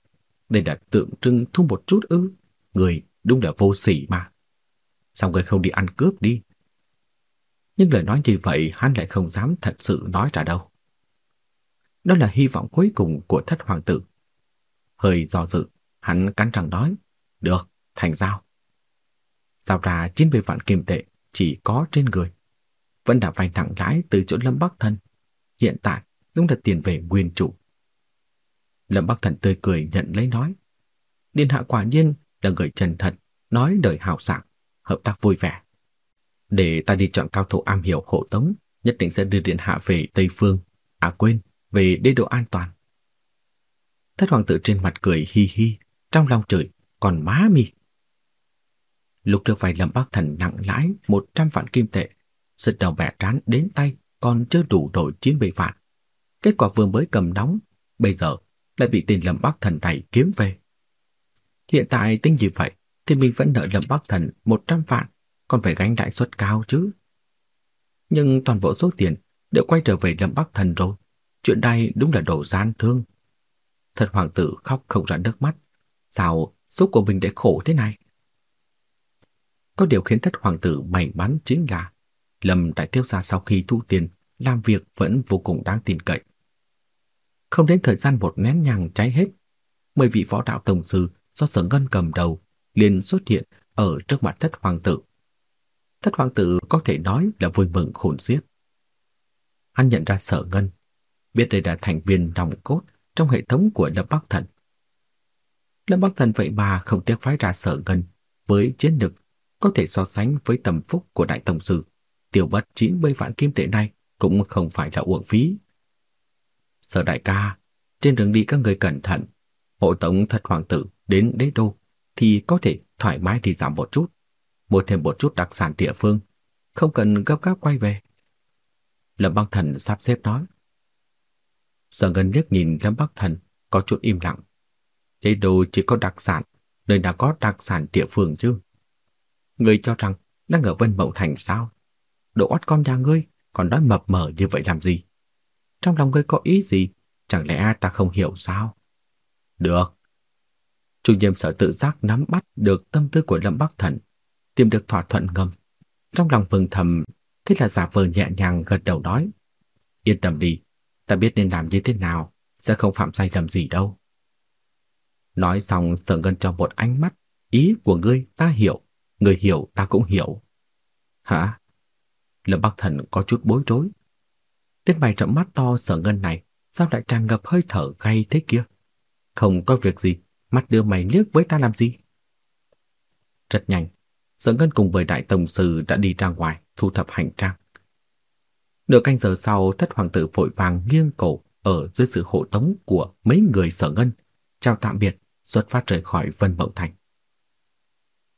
đây là tượng trưng thu một chút ư, người đúng là vô sỉ mà. Sao người không đi ăn cướp đi? Nhưng lời nói như vậy hắn lại không dám thật sự nói ra đâu. Đó là hy vọng cuối cùng của thất hoàng tử. Hơi do dự, hắn cắn răng nói, được, thành giao. Giao ra 90 vạn kim tệ chỉ có trên người. Vẫn đã vay nặng lãi từ chỗ Lâm Bắc Thần. Hiện tại đúng là tiền về nguyên chủ. Lâm Bắc Thần tươi cười nhận lấy nói. Điện hạ quả nhiên là người chân thật, nói đời hào sảng, hợp tác vui vẻ. Để ta đi chọn cao thủ am hiểu hộ tống, nhất định sẽ đưa điện hạ về Tây Phương. À quên, về đế độ an toàn. Thất hoàng tử trên mặt cười hi hi, trong lòng trời còn má mi. Lúc trước vài lâm bắc thần nặng lãi 100 vạn kim tệ, sứt đầu bẻ trán đến tay còn chưa đủ đổi 90 vạn. Kết quả vừa mới cầm đóng, bây giờ lại bị tên lâm bắc thần này kiếm về. Hiện tại tính gì vậy, thì mình vẫn nợ lâm bắc thần 100 vạn, còn phải gánh lãi suất cao chứ. Nhưng toàn bộ số tiền đều quay trở về lâm bắc thần rồi. Chuyện đây đúng là đồ gian thương. Thật hoàng tử khóc không ra nước mắt. Sao xúc của mình để khổ thế này? Có điều khiến thất hoàng tử may mắn chính là Lâm đại tiêu gia sau khi thu tiền làm việc vẫn vô cùng đáng tin cậy. Không đến thời gian một nén nhàng cháy hết, mười vị võ đạo tổng sư do Sở Ngân cầm đầu liền xuất hiện ở trước mặt thất hoàng tử. Thất hoàng tử có thể nói là vui mừng khôn xiết. Hắn nhận ra Sở Ngân biết đây là thành viên nòng cốt trong hệ thống của Lâm Bắc Thần. Lâm Bắc Thần vậy mà không tiếc phái ra sở ngân với chiến lực có thể so sánh với tầm phúc của đại tổng sư. Tiêu bất 90 vạn kim tệ này cũng không phải là uổng phí. Sở đại ca, trên đường đi các người cẩn thận, hộ tống thật hoàng tử đến đế đô thì có thể thoải mái đi dạo một chút, mua thêm một chút đặc sản địa phương, không cần gấp gáp quay về. Lâm Băng Thần sắp xếp nói. Sở Ngân liếc nhìn Lâm Bắc Thần, có chút im lặng. Đế đô chỉ có đặc sản, nơi nào có đặc sản địa phương chứ? Ngươi cho rằng đang ở Vân Mậu Thành sao? Đồ ót con nhà ngươi, còn nói mập mờ như vậy làm gì? Trong lòng ngươi có ý gì? Chẳng lẽ ta không hiểu sao? Được. Chủ nhiệm sở tự giác nắm bắt được tâm tư của Lâm Bắc Thần, tìm được thỏa thuận ngầm. Trong lòng mừng thầm, thế là giả vờ nhẹ nhàng gật đầu nói. Yên tâm đi, ta biết nên làm như thế nào, sẽ không phạm sai lầm gì đâu. Nói xong Sở Ngân cho một ánh mắt, ý của ngươi ta hiểu, người hiểu ta cũng hiểu. Hả? Lâm Bắc Thần có chút bối rối. Tên mày trợn mắt to sở ngân này, sao lại tràn ngập hơi thở gay thế kia? Không có việc gì, mắt đưa mày liếc với ta làm gì? Rất nhanh, sở ngân cùng với đại tổng sư đã đi ra ngoài thu thập hành trang. Nửa canh giờ sau, thất hoàng tử vội vàng nghiêng cổ ở dưới sự hộ tống của mấy người sở ngân, chào tạm biệt, xuất phát rời khỏi Vân Mộng Thành.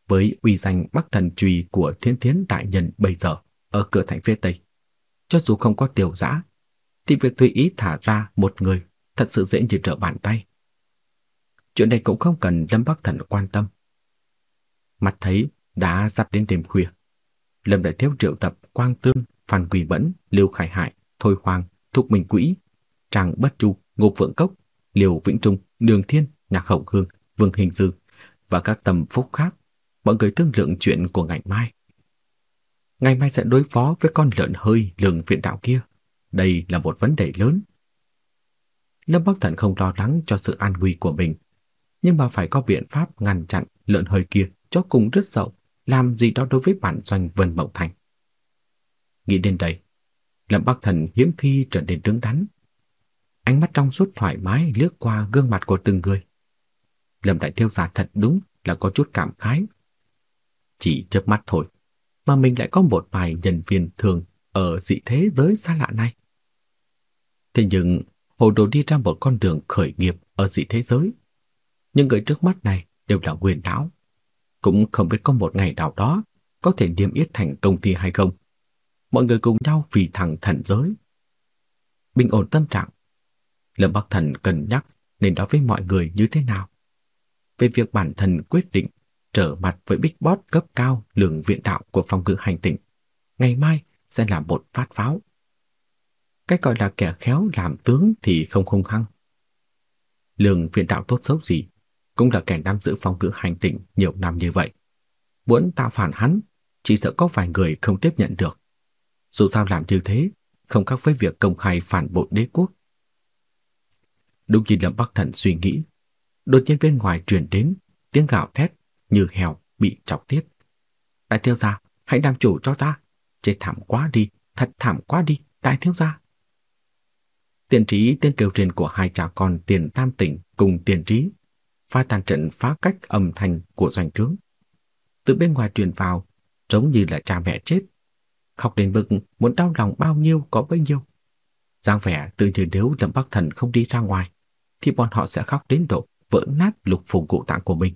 Với uy danh Bắc Thần Trùy của Thiên Thiến Đại Nhân bây giờ ở cửa thành phía Tây, cho dù không có tiểu giã, thì việc tùy ý thả ra một người thật sự dễ như trở bàn tay. Chuyện này cũng không cần Lâm Bắc Thần quan tâm. Mặt thấy đã sắp đến đêm khuya. Lâm Đại Thiếu triệu tập Quang Tương, Phan Quỳ Bẫn, Liêu Khải Hải, Thôi Hoàng, Thục Minh Quỹ, Trang Bất Chu, Ngô Phượng Cốc, Liêu Vĩnh Trung, Đường Thiên, Nhạc Hậu Hương, Vương Hình Dư và các tầm phúc khác, mọi người thương lượng chuyện của ngày mai. Ngày mai sẽ đối phó với con lợn hơi lường viện đạo kia. Đây là một vấn đề lớn. Lâm Bắc Thần không lo lắng cho sự an nguy của mình, nhưng mà phải có biện pháp ngăn chặn lợn hơi kia cho cùng rất dậu, làm gì đó đối với bản doanh Vân Mộng Thành. Nghĩ đến đây, Lâm Bắc Thần hiếm khi trở nên đứng đắn. Ánh mắt trong suốt thoải mái lướt qua gương mặt của từng người. Lâm Đại Thiêu giả thật đúng là có chút cảm khái. Chỉ chớp mắt thôi, mà mình lại có một vài nhân viên thường ở dị thế giới xa lạ này. Thế nhưng, Hồ Đồ đi ra một con đường khởi nghiệp ở dị thế giới. Nhưng người trước mắt này đều là quyền lão. Cũng không biết có một ngày nào đó có thể niêm yết thành công ty hay không. Mọi người cùng nhau vì thằng thần giới. Bình ổn tâm trạng. Lâm Bắc Thần cân nhắc nên nói với mọi người như thế nào. Về việc bản thân quyết định trở mặt với Big Boss cấp cao lường viện đạo của phòng ngự hành tinh. Ngày mai sẽ là một phát pháo. Cách gọi là kẻ khéo làm tướng thì không hung hăng. Lường viện đạo tốt xấu gì, cũng là kẻ nắm giữ phòng ngự hành tinh nhiều năm như vậy. Muốn tạo phản hắn, chỉ sợ có vài người không tiếp nhận được. Dù sao làm như thế, không khác với việc công khai phản bội đế quốc. Đúng như Lâm Bắc Thần suy nghĩ, đột nhiên bên ngoài truyền đến tiếng gào thét như heo bị chọc tiết. Đại thiếu gia, hãy làm chủ cho ta. Chết thảm quá đi, thật thảm quá đi, đại thiếu gia. Tiền trí tên kêu trên của hai cha con tiền tam tỉnh cùng tiền trí phá tàn trận phá cách âm thanh của doanh trướng. Từ bên ngoài truyền vào, giống như là cha mẹ chết. Khóc đến vực muốn đau lòng bao nhiêu có bấy nhiêu. Giang vẻ tự như nếu Lâm Bắc Thần không đi ra ngoài, thì bọn họ sẽ khóc đến độ vỡ nát lục phủ cụ tạng của mình.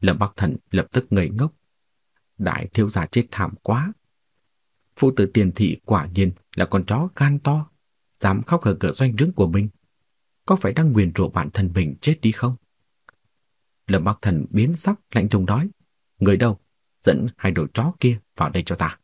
Lâm Bắc Thần lập tức ngây ngốc. Đại thiếu gia chết thảm quá. Phụ tử tiền thị quả nhiên là con chó gan to, dám khóc ở cửa doanh trướng của mình. Có phải đang nguyền rủa bản thân mình chết đi không? Lâm Bắc Thần biến sắc lạnh lùng nói, người đâu, dẫn hai đồ chó kia vào đây cho ta.